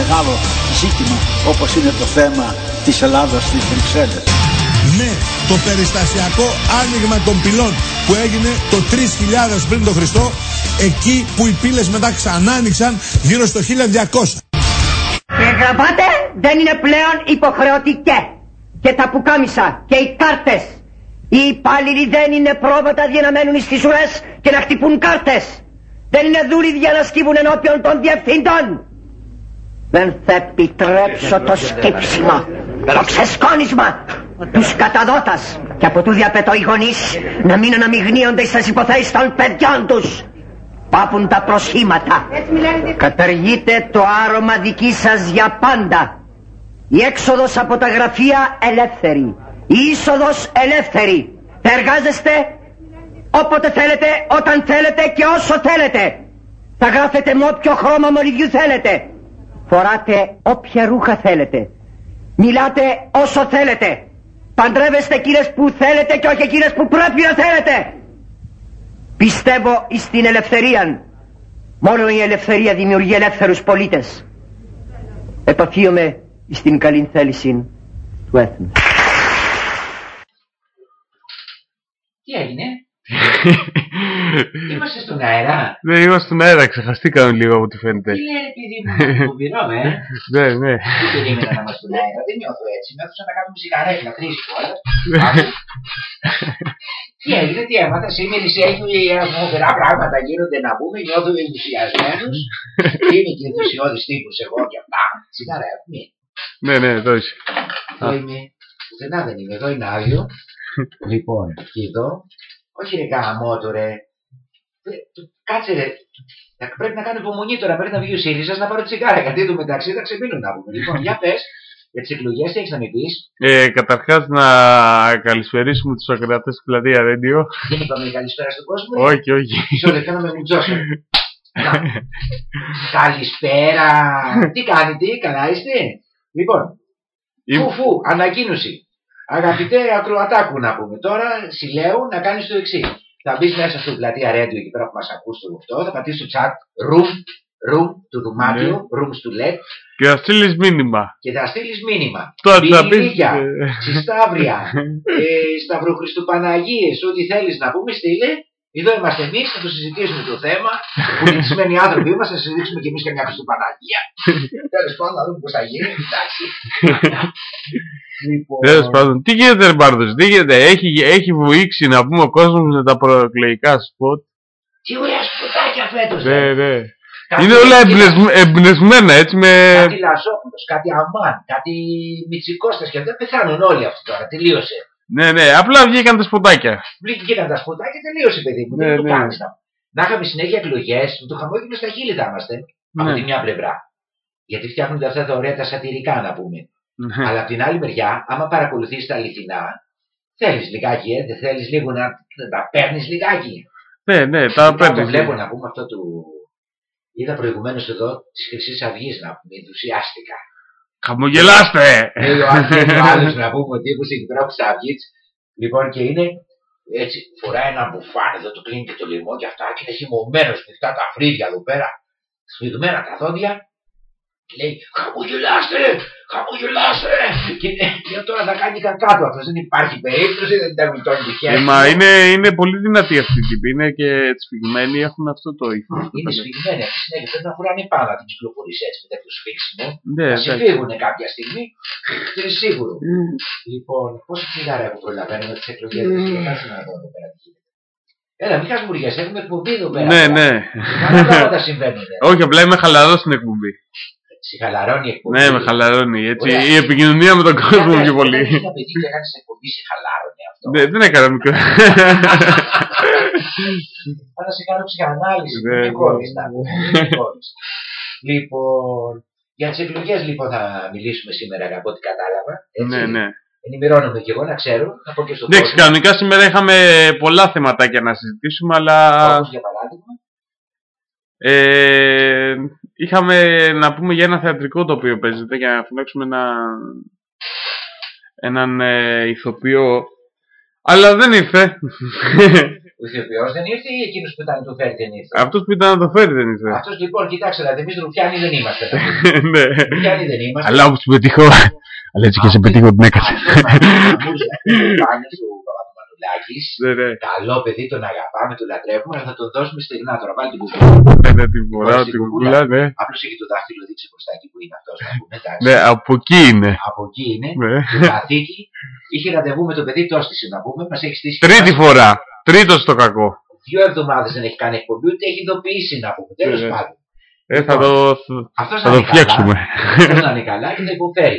μεγάλο ζήτημα όπως είναι το θέμα της Ελλάδας στις Βρυξέλλες. Ναι, το περιστασιακό άνοιγμα των πυλών που έγινε το 3000 πριν τον Χριστό, εκεί που οι πύλες μετά ξανά άνοιξαν γύρω στο 1200. Και οι γραβάτε δεν είναι πλέον υποχρεωτικέ. Και τα πουκάμισα και οι κάρτες. Οι υπάλληλοι δεν είναι πρόβατα για να μένουν στις ουρές και να χτυπούν κάρτες. Δεν είναι δούλοι για να σκύβουν ενώπιον των διευθύντων. Δεν θα επιτρέψω το σκύψιμο, το ξεσκόνισμα τους καταδότας και από τούδια απαιτώ οι γονείς να μην αναμειγνύονται στις υποθέσεις των παιδιών τους. Πάπουν τα προσχήματα. Καταργείτε το άρωμα δική σας για πάντα. Η έξοδος από τα γραφεία ελεύθερη. Η είσοδος ελεύθερη. Θα εργάζεστε όποτε θέλετε, όταν θέλετε και όσο θέλετε. Θα γράφετε με όποιο χρώμα μολυβιού θέλετε. Φοράτε όποια ρούχα θέλετε. Μιλάτε όσο θέλετε. Παντρεύεστε εκείνες που θέλετε και όχι εκείνες που πρέπει να θέλετε. Πιστεύω στην ελευθερία. Μόνο η ελευθερία δημιουργεί ελεύθερους πολίτες. Επαφίομαι στην καλή θέληση του έθνους. Τι έγινε, Είμαστε στον αέρα. Ναι, είμαστε στον αέρα, ξεχαστήκαμε λίγο από ό,τι φαίνεται. Τι λέει, παιδί μου, κουμπινόμαι, ε; Ναι, ναι. Τι περίμενα να είμαστε στον αέρα, δεν νιώθω έτσι. Νιώθω σαν να κάνουμε σιγαρέκλα, τρεις φορές. Τι έγινε, τι έμαθα, σήμερα έχουν φοβερά πράγματα γίνονται να πούμε, νιώθω ενθουσιασμένο. Είμαι και ενθουσιώδης τύπος εγώ και αυτά. Σιγαρά, μην. Ναι, ναι, εδώ είσαι. Εδώ είμαι. Πουθενά δεν είμαι, εδώ είναι άδειο. Λοιπόν, και εδώ όχι ρε γαμότο ρε. Κάτσε ρε. Πρέπει να κάνω υπομονή τώρα μέχρι να βγει ο ΣΥΡΙΖΑ να πάρω τσιγάρα. Γιατί εδώ μεταξύ θα ξεμείνουν να πούμε. Λοιπόν, για πες. Για τις εκλογές, τι έχεις να μην πεις; Ε, Καταρχάς, να καλησπερίσουμε τους ακροατές του Πλατεία Radio. Δεν είπαμε καλησπέρα στον κόσμο. Όχι, όχι. Μισό λεπτό να με μουτζώσω. Καλησπέρα. τι κάνετε, καλά είστε; Λοιπόν, φου, ανακοίνωση. Αγαπητέ ακροατάκου να πούμε τώρα, συλλέω να κάνεις το εξής. Θα μπεις μέσα στο πλατεία Radio εκεί πέρα που μας ακούς το αυτό, θα πατήσεις το chat room, room του δωμάτιου, ναι. rooms to let. Και θα στείλεις μήνυμα. Και θα στείλεις μήνυμα. Τώρα θα πεις. Συσταύρια, ε, Σταυροχριστοπαναγίες, ό,τι θέλεις να πούμε, στείλε. Εδώ είμαστε εμείς, θα το συζητήσουμε το θέμα. Πολιτισμένοι άνθρωποι είμαστε, θα συζητήσουμε και εμείς καμιά Χριστοπαναγία. Τέλος πάντων, να δούμε πώς θα γίνει. Εντάξει. Λοιπόν... Τέλος πάντων, τι γίνεται, ρε Μπάρδο, τι γίνεται, έχει, έχει βοήξει να πούμε ο κόσμος με τα προεκλογικά σποτ. Τι ωραία σποτάκια φέτος. Ναι, ναι. Είναι όλα εμπνευσμένα έτσι με. Κάτι Λασόπουλο, κάτι Αμάν, κάτι Μιτσικώστα και δεν πεθάνουν όλοι αυτοί τώρα. Τελείωσε. Ναι, ναι, απλά βγήκαν τα σποτάκια. Βγήκαν τα σποτάκια, τελείωσε παιδί μου. Ναι, δεν ναι. το κάνεις. Να είχαμε συνέχεια εκλογές, το χαμόγελο στα χείλη θα είμαστε. Ναι. Από τη μια πλευρά. Γιατί φτιάχνονται αυτά τα ωραία τα σατυρικά να πούμε. Ναι. Αλλά από την άλλη μεριά, άμα παρακολουθείς τα αληθινά, θέλεις λιγάκι, ε, δεν θέλεις λίγο να τα παίρνεις λιγάκι. Ναι, ναι, τα παίρνει. Το βλέπω να πούμε αυτό του. Είδα προηγουμένως εδώ της Χρυσής Αυγής να πούμε, ενθουσιάστηκα. Χαμογελάστε! Λέει ο άλλος να πούμε ότι τύπο εκεί πέρα τη Αυγής. Λοιπόν και είναι έτσι, φοράει ένα μπουφάν εδώ, το κλείνει και το λαιμό και αυτά και είναι χυμωμένος αυτά τα φρύδια εδώ πέρα, σφιγμένα τα δόντια και λέει χαμογελάστε, χαμογελάστε. Και για τώρα θα κάνει κακά του αυτός. Δεν υπάρχει περίπτωση, δεν τα γλιτώνει τη χέρι. Ε, μα είναι, είναι πολύ δυνατή αυτή η τύπη. Είναι και σφιγμένοι, έχουν αυτό το ύφος. Είναι σφιγμένοι αυτή τη στιγμή. Πρέπει να φοράνε πάνω την κυκλοφορία έτσι με τέτοιο σφίξιμο. Ναι, να συμφύγουν κάποια στιγμή. Δεν είναι σίγουρο. Mm. Λοιπόν, πόσα τσιγάρα έχω προλαβαίνει με τις εκλογές. Mm. Κάτσε να δω εδώ πέρα τι γίνεται. Έλα, μην χασμουριέ, έχουμε εκπομπή εδώ πέρα. Ναι, ναι. Άλλα πράγματα συμβαίνουν. Όχι, απλά είμαι χαλαρός στην εκπομπή. Σε χαλαρώνει η εκπομπή. Ναι, με χαλαρώνει. Έτσι, η επικοινωνία με τον κόσμο πιο πολύ. Ένα παιδί και έκανε εκπομπή, σε χαλάρωνε αυτό. Ναι, δεν έκανα μικρό. Άρα σε κάνω ψυχανάλυση. Δεν ναι, κόβει να Λοιπόν, για τις εκλογές λοιπόν θα μιλήσουμε σήμερα από ό,τι κατάλαβα. Ναι, ναι. Ενημερώνομαι και εγώ να ξέρω. Να πω και στον Εντάξει, κανονικά σήμερα είχαμε πολλά θεματάκια να συζητήσουμε, αλλά. Όπως για παράδειγμα. Ε, είχαμε να πούμε για ένα θεατρικό το οποίο παίζεται για να φωνάξουμε ένα, έναν ε, ηθοποιό Αλλά δεν ήρθε. Ο ηθοποιός δεν ήρθε ή εκείνος που ήταν να το φέρει δεν ήρθε; Αυτός που ήταν να το φέρει δεν ήρθε. Αυτός λοιπόν, κοιτάξτε, δηλαδή εμεί ρουφιάνοι δεν είμαστε. ναι. Ρουφιάνοι δεν είμαστε. Αλλά όπως πετύχω. Αλλά έτσι και σε πετύχω την έκατσε. Πάνε του Παπαδημανουλάκης. Ναι, ναι. Καλό παιδί, τον αγαπάμε, τον λατρεύουμε, αλλά θα τον δώσουμε στεγνά τώρα. Βάλει την κουκούλα. Ναι, ναι, την φορά, την κουκούλα, ναι. Απλώς έχει το δάχτυλο δείξει μπροστά εκεί που είναι αυτός. Ναι, από εκεί είναι. Από εκεί είναι. Ναι. Στην καθήκη είχε ραντεβού με το παιδί, το έστησε να πούμε. Μας έχει στήσει. Τρίτη φορά. Τρίτο το κακό. Δύο εβδομάδες δεν έχει κάνει εκπομπή, ούτε έχει ειδοποιήσει να πούμε. Τέλος Ναι. πάντων. Ε, θα το, Αυτός θα να το είναι φτιάξουμε. καλά, αυτός να είναι καλά και θα υποφέρει.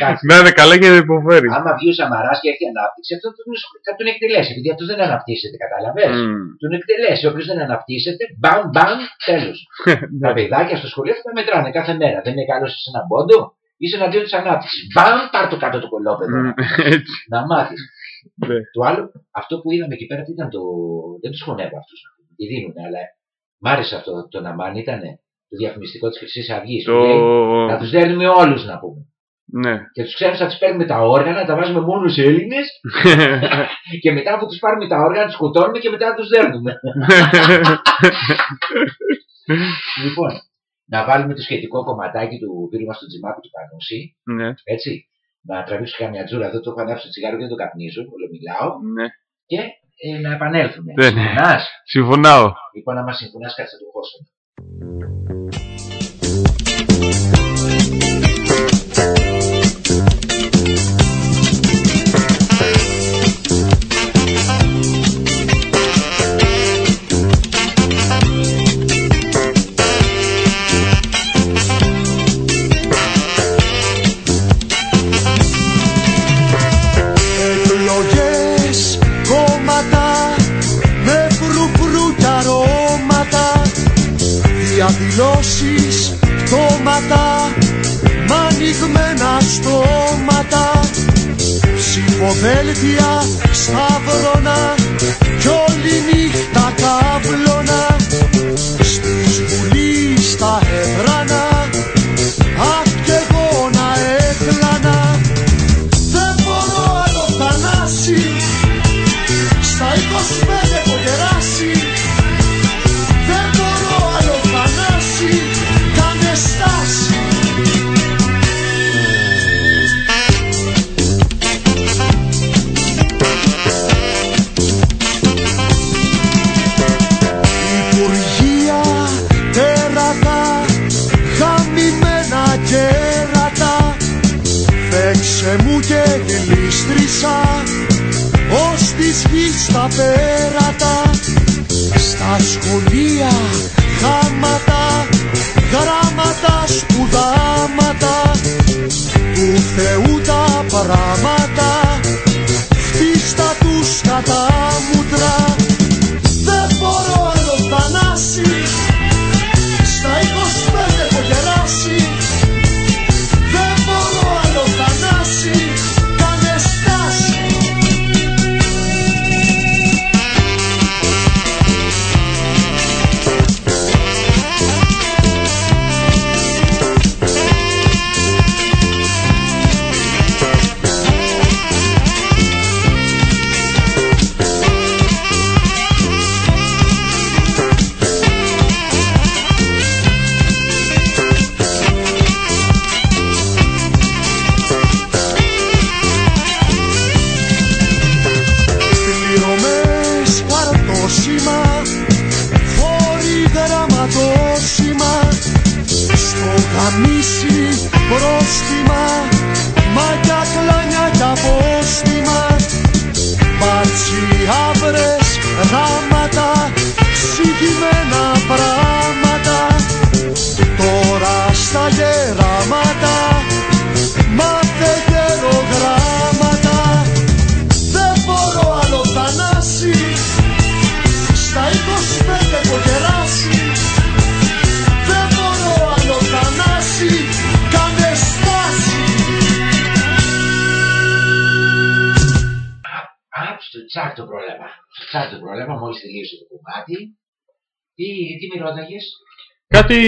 Κάτσε. Να είναι καλά και να υποφέρει. Άμα βγει ο Σαμαράς και έρθει ανάπτυξη, αυτό θα τον, θα τον εκτελέσει. Επειδή αυτός δεν αναπτύσσεται, καταλαβαίνεις. Μμμ. Τον εκτελέσει. Όποιο δεν αναπτύσσεται, μπαμ, μπαμ, τέλος. Τα παιδάκια στο σχολείο θα τα μετράνε κάθε μέρα. Δεν είναι καλός σε έναν πόντο, είσαι εναντίον της ανάπτυξης. Μπαμ, πάρ το κάτω το κολόπεδο. Μμμ. Έτσι. να μάθεις. Ναι. Το άλλο, αυτό που είδαμε εκεί πέρα, τι ήταν το. Δεν τους χωνεύω αυτούς. Τι δίνουν, αλλά μ' άρεσε αυτό το να μάθει, ήταν το διαφημιστικό της Χρυσής Αυγής. Το... Να τους δέρνουμε όλους να πούμε. Ναι. Και τους ξένου θα τους παίρνουμε τα όργανα, τα βάζουμε μόνο σε Έλληνες και μετά που τους πάρουμε τα όργανα, τους σκοτώνουμε και μετά τους δέρνουμε. λοιπόν, να βάλουμε το σχετικό κομματάκι του φίλου μας του Τζιμάκου του Πανούση, ναι. έτσι. Να τραβήξω καμιά τζούρα, δεν το έχω ανάψει το τσιγάρο και δεν το καπνίζω, όλο μιλάω. ναι. Και ε, να επανέλθουμε. Ναι, ναι. Συμφωνάς; Συμφωνάω. Λοιπόν, άμα συμφωνάς, κάτσε το χώσω. Διαδηλώσεις, πτώματα μ' ανοιγμένα στόματα. Ψηφοδέλτια, σταύρωνα κι όλη νύχτα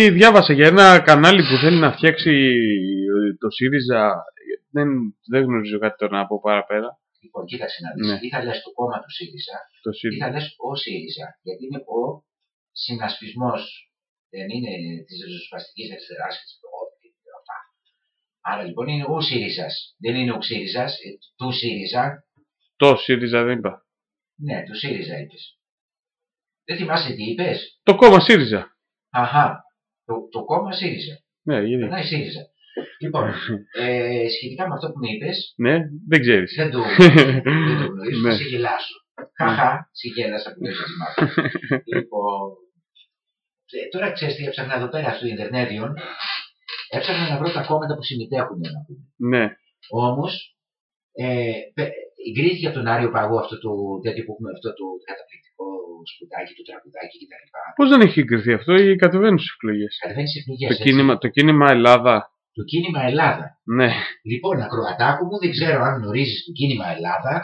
Κάτι διάβασα για ένα κανάλι που θέλει να φτιάξει ε, το ΣΥΡΙΖΑ. Δεν, δεν γνωρίζω κάτι τώρα να πω παραπέρα. Λοιπόν, κοίταξε να δεις. Ναι. Ή θα λες το κόμμα του ΣΥΡΙΖΑ, Το ή ΣΥΡΙΖΑ. θα λες ο ΣΥΡΙΖΑ. Γιατί είναι ο συνασπισμός. Δεν είναι της ριζοσπαστικής αριστεράς και της προγόνης και αυτά. Άρα λοιπόν είναι ο ΣΥΡΙΖΑ. Δεν είναι ο ΞΥΡΙΖΑ, ε, του ΣΥΡΙΖΑ. Το ΣΥΡΙΖΑ δεν είπα. Ναι, του ΣΥΡΙΖΑ είπες. Δεν θυμάσαι τι είπες; Το κόμμα ΣΥΡΙΖΑ. Αχα. Το, το κόμμα ΣΥΡΙΖΑ. Ναι, γιατί. Περνάει ΣΥΡΙΖΑ. Λοιπόν, ε, σχετικά με αυτό που μου είπες, Ναι, δεν ξέρεις. δεν το, δεν το γνωρίζω, Ναι. θα σε γελάσω. Χαχα, σε γέλασα που λες έτσι μάλλον. λοιπόν, ε, τώρα ξέρεις τι έψαχνα εδώ πέρα στο Ιντερνέτιον, έψαχνα να βρω τα κόμματα που συμμετέχουν να πούμε. Ναι. Όμως, ε, πε- εγκρίθηκε από τον Άριο Παγό αυτό το τέτοιο που έχουμε, αυτό το καταπληκτικό σπουδάκι, το τραγουδάκι κτλ. Πώς δεν έχει εγκριθεί αυτό ή κατεβαίνουν στις εκλογές. Κατεβαίνει στις εκλογές. Το κίνημα, το κίνημα Ελλάδα. Το κίνημα Ελλάδα. Ναι. Λοιπόν, ακροατάκου μου, δεν ξέρω αν γνωρίζεις το κίνημα Ελλάδα.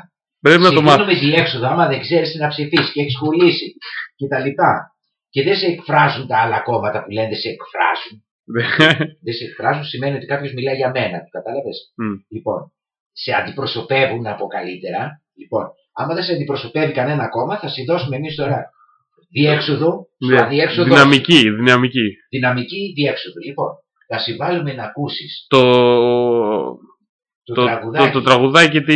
Πρέπει να το σε μάθω. με διέξοδο, άμα δεν ξέρεις τι να ψηφίσεις και έχεις σχολήσει κτλ. Και δεν σε εκφράζουν τα άλλα κόμματα που λένε δεν σε εκφράζουν. Δεν σε εκφράζουν σημαίνει ότι κάποιος μιλάει για μένα. Το κατάλαβες. Μμ. Λοιπόν, σε αντιπροσωπεύουν να πω καλύτερα. Λοιπόν, άμα δεν σε αντιπροσωπεύει κανένα κόμμα, θα σε δώσουμε εμεί τώρα διέξοδο. Στο Ναι. αδιέξοδο. Δυναμική, δυναμική. Δυναμική διέξοδο. Λοιπόν, θα σε βάλουμε να ακούσεις Το, το, το, τραγουδάκι. το, το τραγουδάκι τη...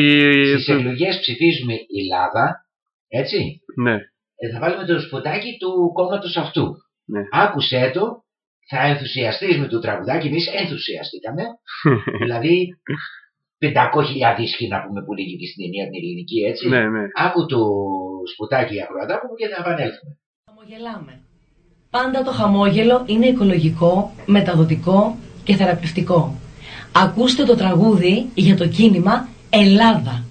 Στις εκλογές ψηφίζουμε Ελλάδα. Έτσι; Ναι. Ε, θα βάλουμε το σποτάκι του κόμματος αυτού. Ναι. Άκουσέ το, θα ενθουσιαστείς με το τραγουδάκι, εμείς ενθουσιαστήκαμε. δηλαδή 500.000 δίσκοι να πούμε που λέγει και στην ενία την ελληνική έτσι. ναι, ναι. Άκου το σποτάκι ακροατάκου μου και θα επανέλθουμε. Χαμογελάμε. Πάντα το χαμόγελο είναι οικολογικό, μεταδοτικό και θεραπευτικό. Ακούστε το τραγούδι για το κίνημα Ελλάδα.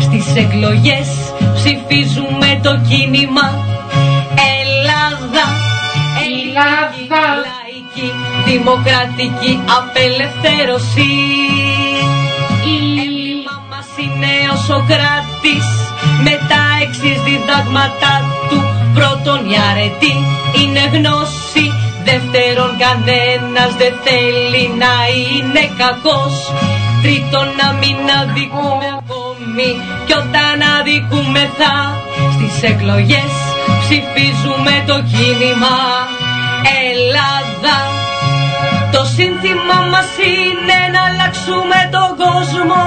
Στις εκλογές ψηφίζουμε το κίνημα Ελλάδα. Ελλάδα. Λαϊκή, δημοκρατική απελευθέρωση. Σοκράτης με τα εξής διδάγματα του. Πρώτον η αρετή είναι γνώση. Δεύτερον κανένας δεν θέλει να είναι κακός. Τρίτον να μην αδικούμε ακόμη κι όταν αδικούμεθα στις εκλογές ψηφίζουμε το κίνημα Ελλάδα. Το σύνθημα μας είναι να αλλάξουμε τον κόσμο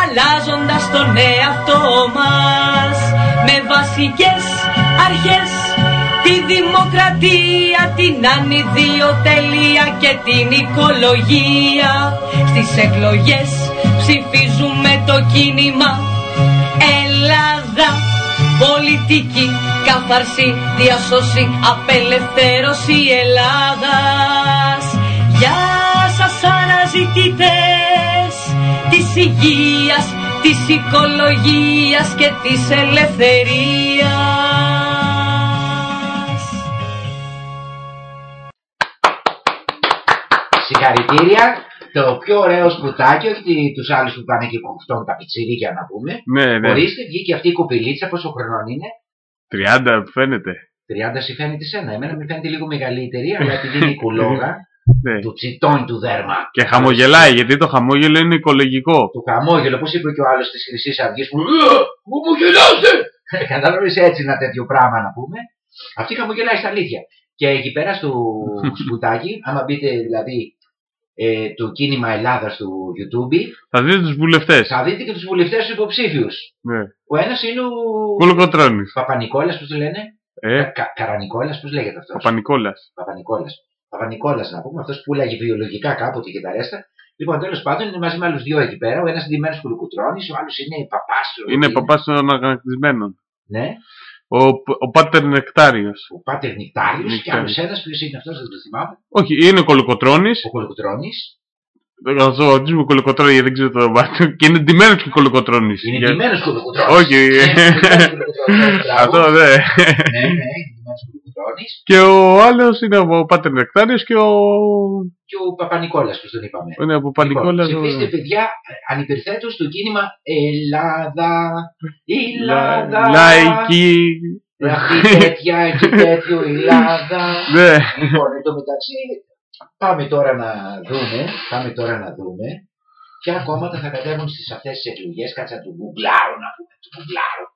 αλλάζοντας τον εαυτό μας. Με βασικές αρχές τη δημοκρατία, την ανιδιοτελεία και την οικολογία. Στις εκλογές ψηφίζουμε το κίνημα. Ελλάδα πολιτική καθαρσή, διασώση, απελευθέρωση Ελλάδας. Γεια σας αναζητητές! της υγείας, της οικολογίας και της ελευθερίας Συγχαρητήρια. Το πιο ωραίο σπρουτάκι, όχι τους άλλους που πάνε και κουφτώνουν τα πιτσιρίκια να πούμε. Ναι, ναι. Ορίστε, βγήκε αυτή η κοπηλίτσα, πόσο χρονών είναι; 30 φαίνεται. 30 σου φαίνεται σένα. Εμένα μου φαίνεται λίγο μεγαλύτερη, αλλά επειδή είναι η κουλόγα, Ναι. του τσιτώνει του δέρμα. Και χαμογελάει, γιατί το χαμόγελο είναι οικολογικό. Το χαμόγελο, πώς είπε και ο άλλος της Χρυσής Αυγής που. «Ε, Μου μου γελάστε! Κατάλαβες έτσι ένα τέτοιο πράγμα να πούμε. Αυτή χαμογελάει στα αλήθεια. Και εκεί πέρα στο σπουτάκι, άμα μπείτε δηλαδή ε, το κίνημα Ελλάδα στο YouTube, Θα δείτε τους βουλευτές. θα δείτε και τους βουλευτές τους υποψήφιους. Ναι. Ο ένας είναι ο. Κολοκοτρώνης. Παπα-Νικόλας, πώς το λένε; Ε, Κα, Καρανικόλας, πώς λέγεται αυτός; Παπα-Νικόλας. Παπα-Νικόλας. Παπα-Νικόλα να πούμε, αυτός που λέγει βιολογικά κάποτε και τα ρέστα. Λοιπόν, τέλος πάντων είναι μαζί με άλλους δύο εκεί πέρα. Ο ένας ντυμένο κουλουκουτρόνη, ο άλλος είναι παπά. Είναι παπά των αγανακτισμένων. Ναι, Ο, ο Πάτερ Νεκτάριος. ο Πάτερ Νικτάριο και Νικτάριος. άλλος ένας ποιος είναι αυτός, δεν το θυμάμαι. Όχι, είναι κολοκοτρώνης. Ο κουλουκουτρόνη. Θα το ρωτήσουμε κολοκοτρώνης γιατί δεν ξέρω το όνομά του. Και είναι ντυμένο και κολοκοτρώνης. Είναι ντυμένο κουλουκουτρόνη. Όχι. Αυτό Αυτό δεν. Ναι, ναι, είναι ντυμένο κουλουκουτρόνη. Και ο άλλος είναι ο Πάτερ Νεκτάριος και ο. Και ο Παπα-Νικόλας, πώ τον είπαμε. Είναι από Πανικόλα. Λοιπόν, ψηφίστε παιδιά ανυπερθέτως στο κίνημα Ελλάδα, Ελλάδα. Λαϊκή. Αυτή τέτοια και τέτοιο Ελλάδα. Ναι. Λοιπόν, εν τω μεταξύ, πάμε τώρα να δούμε, πάμε τώρα να δούμε ποια κόμματα θα κατέβουν στις αυτές τις εκλογές, κάτσα να του γκουγκλάρω να πούμε, του γκουγκλάρω.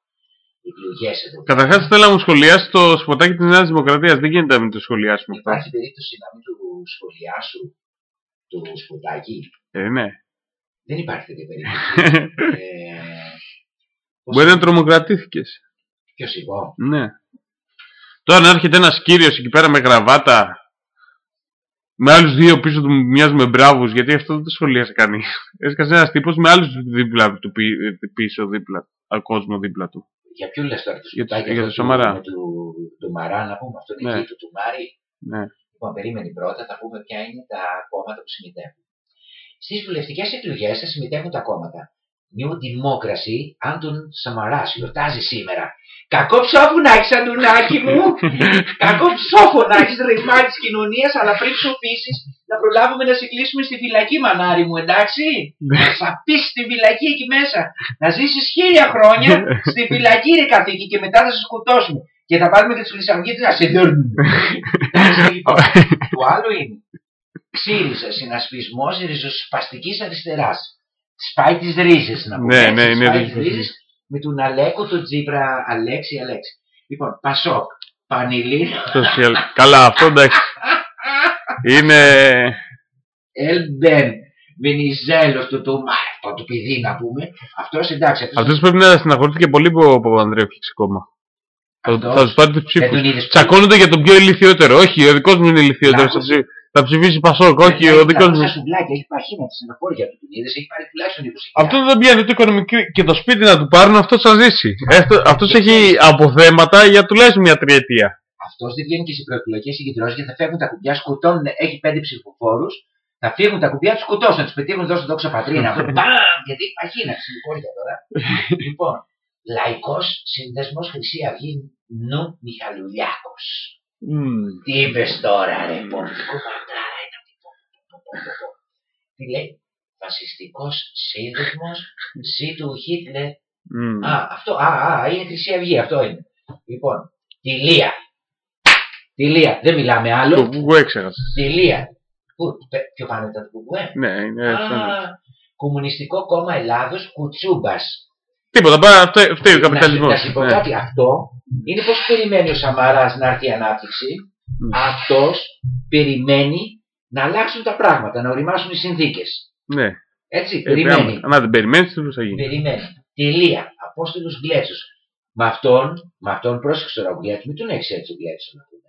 Οι εκλογές εδώ. Καταρχάς θέλω να μου σχολιάσει το σποτάκι της Νέας Δημοκρατίας. Δεν γίνεται να μην το σχολιάσουμε αυτό. Υπάρχει περίπτωση να μην του σχολιάσω το σποτάκι; Ε, ναι. Δεν υπάρχει τέτοια περίπτωση. ε, πώς- Μπορεί να τρομοκρατήθηκες. Ποιος εγώ; Ναι. Τώρα να έρχεται ένας κύριος εκεί πέρα με γραβάτα με άλλους δύο πίσω του μοιάζουν με μπράβους γιατί αυτό δεν το σχολίασε κανείς. Έσκασε ένας τύπος με άλλους δίπλα του πι- πίσω δίπλα, α, κόσμο δίπλα του. Για ποιον λες τώρα το Για το- σποτάκι για αυτό το Σαμαρά. του, με του, του Μαρά να πούμε, αυτό είναι Ναι. εκεί του του Μάρη. Ναι. Λοιπόν, περίμενε πρώτα, θα πούμε ποια είναι τα κόμματα που συμμετέχουν. Στις βουλευτικές εκλογές θα συμμετέχουν τα κόμματα. New Democracy, Άντων Σαμαράς, γιορτάζει σήμερα. Κακό ψόφουνάκι, Αντουνάκι μου! Κακό ψόφουνάκι, ρημά της κοινωνίας, αλλά πριν ψοφήσεις, να προλάβουμε να σε κλείσουμε στη φυλακή, μανάρι μου, εντάξει! να σα πει στη φυλακή εκεί μέσα. Να ζήσεις χίλια χρόνια στη φυλακή, ρε καθήκη, και μετά θα σε σκοτώσουμε. Και θα βάλουμε και του χρυσαυγίτες να σε δέρνουν. Εντάξει, λοιπόν. Το άλλο είναι ΣΥΡΙΖΑ, συνασπισμός ριζοσπαστικής αριστεράς. Σπάει τις ρίζες να πούμε. Ναι, έτσι, ναι, είναι σπάει ρίζες. τις ρίζες με τον Αλέκο, τον Τζίπρα, Αλέξη, Αλέξη. Λοιπόν, Πασόκ, Πανηλίν, Social. Καλά, αυτό εντάξει. Είναι. Ελμπεν, Βενιζέλο, το το αυτό το παιδί να πούμε. Αυτός εντάξει. αυτός- Αυτός πρέπει να συναχωρήθηκε πολύ που ο Παπανδρέου έχει κόμμα. Θα, αυτός- θα τους πάρει τους Δεν ψήφους. τον είδες Τσακώνονται για τον πιο ηλικιότερο. Όχι, ο δικός μου είναι ηλικιότερος. Θα, Λάθος. ψη- θα ψηφίσει Πασόκ. Όχι, Έχει ο δικός μου. 300 σουβλάκια, έχει παχύνα τη στεναχώρια του. Τον είδες, έχει πάρει τουλάχιστον 20 Αυτό δεν πιάνει το οικονομικό και το σπίτι να του πάρουν, αυτός θα ζήσει. Αυτός έχει αποθέματα για τουλάχιστον μια τριετία. Αυτός δεν βγαίνει και σε προεκλογικέ συγκεντρώσει γιατί θα φεύγουν τα κουμπιά, σκοτώνουν, έχει πέντε ψηφοφόρους. Θα φύγουν τα κουμπιά, τους σκοτώσουν, να τους πετύχουν δώσουν δόξα πατρίνα. Μπαμ! Γιατί έχει παχύνα, ψηφοφόρια τώρα. λοιπόν, λαϊκός σύνδεσμο Χρυσή Αυγή Νου Μιχαλουλιάκος. Τι είπες τώρα, ρε, πολιτικό πατάρα είναι αυτή. Πω, πω, πω, πω, πω. Τι λέει, φασιστικός σύνδεσμο ζή του Χίτλερ Μμμ. Α, αυτό, α, α, είναι Χρυσή Αυγή, αυτό είναι. Λοιπόν, τη Λία. Τη Λία, δεν μιλάμε Το άλλο. που έξερασε. Τη Λία. Πού, πε- ποιο πάνω ήταν το κουκουέ. Ναι, είναι αυτός. είναι. Α, Κομμουνιστικό Κόμμα Ελλάδος, Κουτσούμπας. Τίποτα, πάει, φταίει, φταίει ο Να, σου- καπιταλισμός. να σου πω κάτι, αυτό είναι πώς περιμένει ο Σαμαράς να έρθει η ανάπτυξη. Αυτός περιμένει να αλλάξουν τα πράγματα, να οριμάσουν οι συνθήκες. Ναι. Έτσι, Ε, περιμένει. άμα- Αν δεν περιμένεις, τι θα γίνει; Περιμένει. Τελεία. Απόστολος Γκλέτσος. Με αυτόν, με αυτόν πρόσεξε τώρα ο Γκλέτσο, μην τον έχεις έτσι ο Γκλέτσος να πούμε.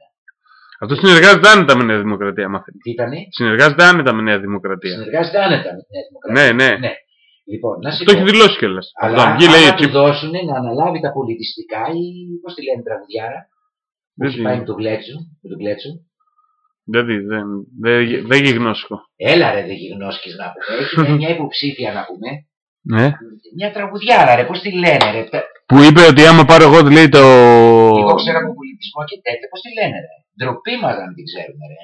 Αυτός συνεργάζεται άνετα με Νέα Δημοκρατία, μάθαινε. Τι ήτανε, Συνεργάζεται άνετα με Νέα Δημοκρατία. συνεργάζεται άνετα με τη Νέα Δημοκρατία. Ναι, ναι. Λοιπόν, να σε Το έχει πω. δηλώσει κιόλας. Αλλά Θα βγει, λέει, άμα του τσίπ. δώσουν να αναλάβει τα πολιτιστικά ή πώς τη λένε τραγουδιάρα. Που Δεν έχει τη- πάει με τον Γκλέτσο. Με τον Γκλέτσο. Δηλαδή, δεν, δεν, δεν έχει γνώσικο. Έλα ρε δεν γιγνώσκεις να πούμε. Έχει μια- μια υποψήφια να πούμε. Ναι. Μια τραγουδιάρα ρε, πώς τη λένε ρε. Τα- Που είπε ότι άμα πάρω εγώ, λέει το. Εγώ ξέρω από πολιτισμό και τέτοια, πώς τη λένε ρε. Ντροπή μας να μην την ξέρουμε ρε.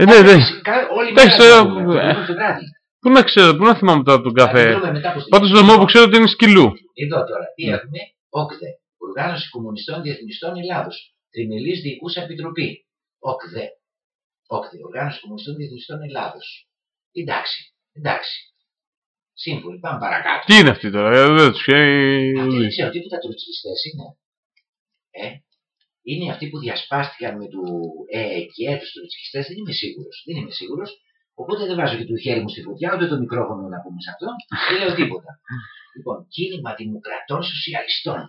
Ε, ναι, ναι. Κα- Όλη Εντάξει, μέρα ε, να πούμε, ε. από το βράδυ. Πού να ξέρω, πού να θυμάμαι τώρα τον Θα καφέ. δούμε μετά πώς τη Πάντως λένε. το μόνο που ξέρω ότι είναι σκυλού. Εδώ τώρα, τι Ναι. έχουμε, ΟΚΔΕ, Οργάνωση Κομμουνιστών Διεθνιστών Ελλάδος, Τριμελής Διοικούσα Επιτροπή, ΟΚΔΕ, ΟΚΔΕ, Οργάνωση Κομμουνιστών Διεθνιστών Ελλάδος. Εντάξει, εντάξει. Σύμφωνοι, πάμε παρακάτω. Τι είναι αυτή τώρα, ε, δεν τους Αυτοί δεν πιάνει. ξέρω, τίποτα τροτσιστές είναι. Ε, είναι αυτοί που διασπάστηκαν με του ΕΕΚΕ, τους τροτσιστές, δεν είμαι σίγουρος. Δεν είμαι σίγουρος. Οπότε δεν βάζω και το χέρι μου στη φωτιά, ούτε το μικρόφωνο να πούμε σε αυτό. Δεν λέω τίποτα. Λοιπόν, κίνημα δημοκρατών σοσιαλιστών.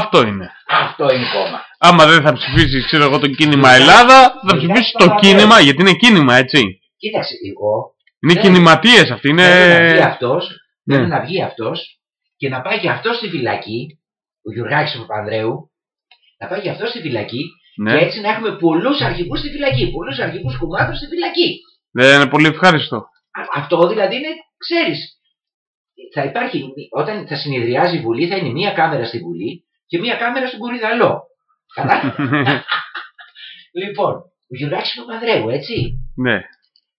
Αυτό είναι. Αυτό είναι κόμμα. Άμα δεν θα ψηφίσει, ξέρω εγώ, το κίνημα Ελλάδα, θα ψηφίσει το κίνημα, γιατί είναι κίνημα, έτσι. Κοίταξε, εγώ Είναι Ναι. κινηματίες αυτοί, είναι. θέλω να βγει αυτός, Ναι. θέλω να βγει αυτός και να πάει και αυτός στη φυλακή, ο Γιουργάκης ο Παπανδρέου, να πάει και αυτός στη φυλακή Ναι. και έτσι να έχουμε πολλούς αρχηγούς στη φυλακή, πολλούς αρχηγούς κομμάτων στη φυλακή. Δεν είναι πολύ ευχάριστο. Α- Αυτό δηλαδή είναι, ξέρεις, θα υπάρχει, όταν θα συνεδριάζει η Βουλή θα είναι μία κάμερα στη Βουλή και μία κάμερα στον Κορυδαλό. Καλά. λοιπόν, ο Γιουργάκης Παπανδρέου, έτσι. ναι.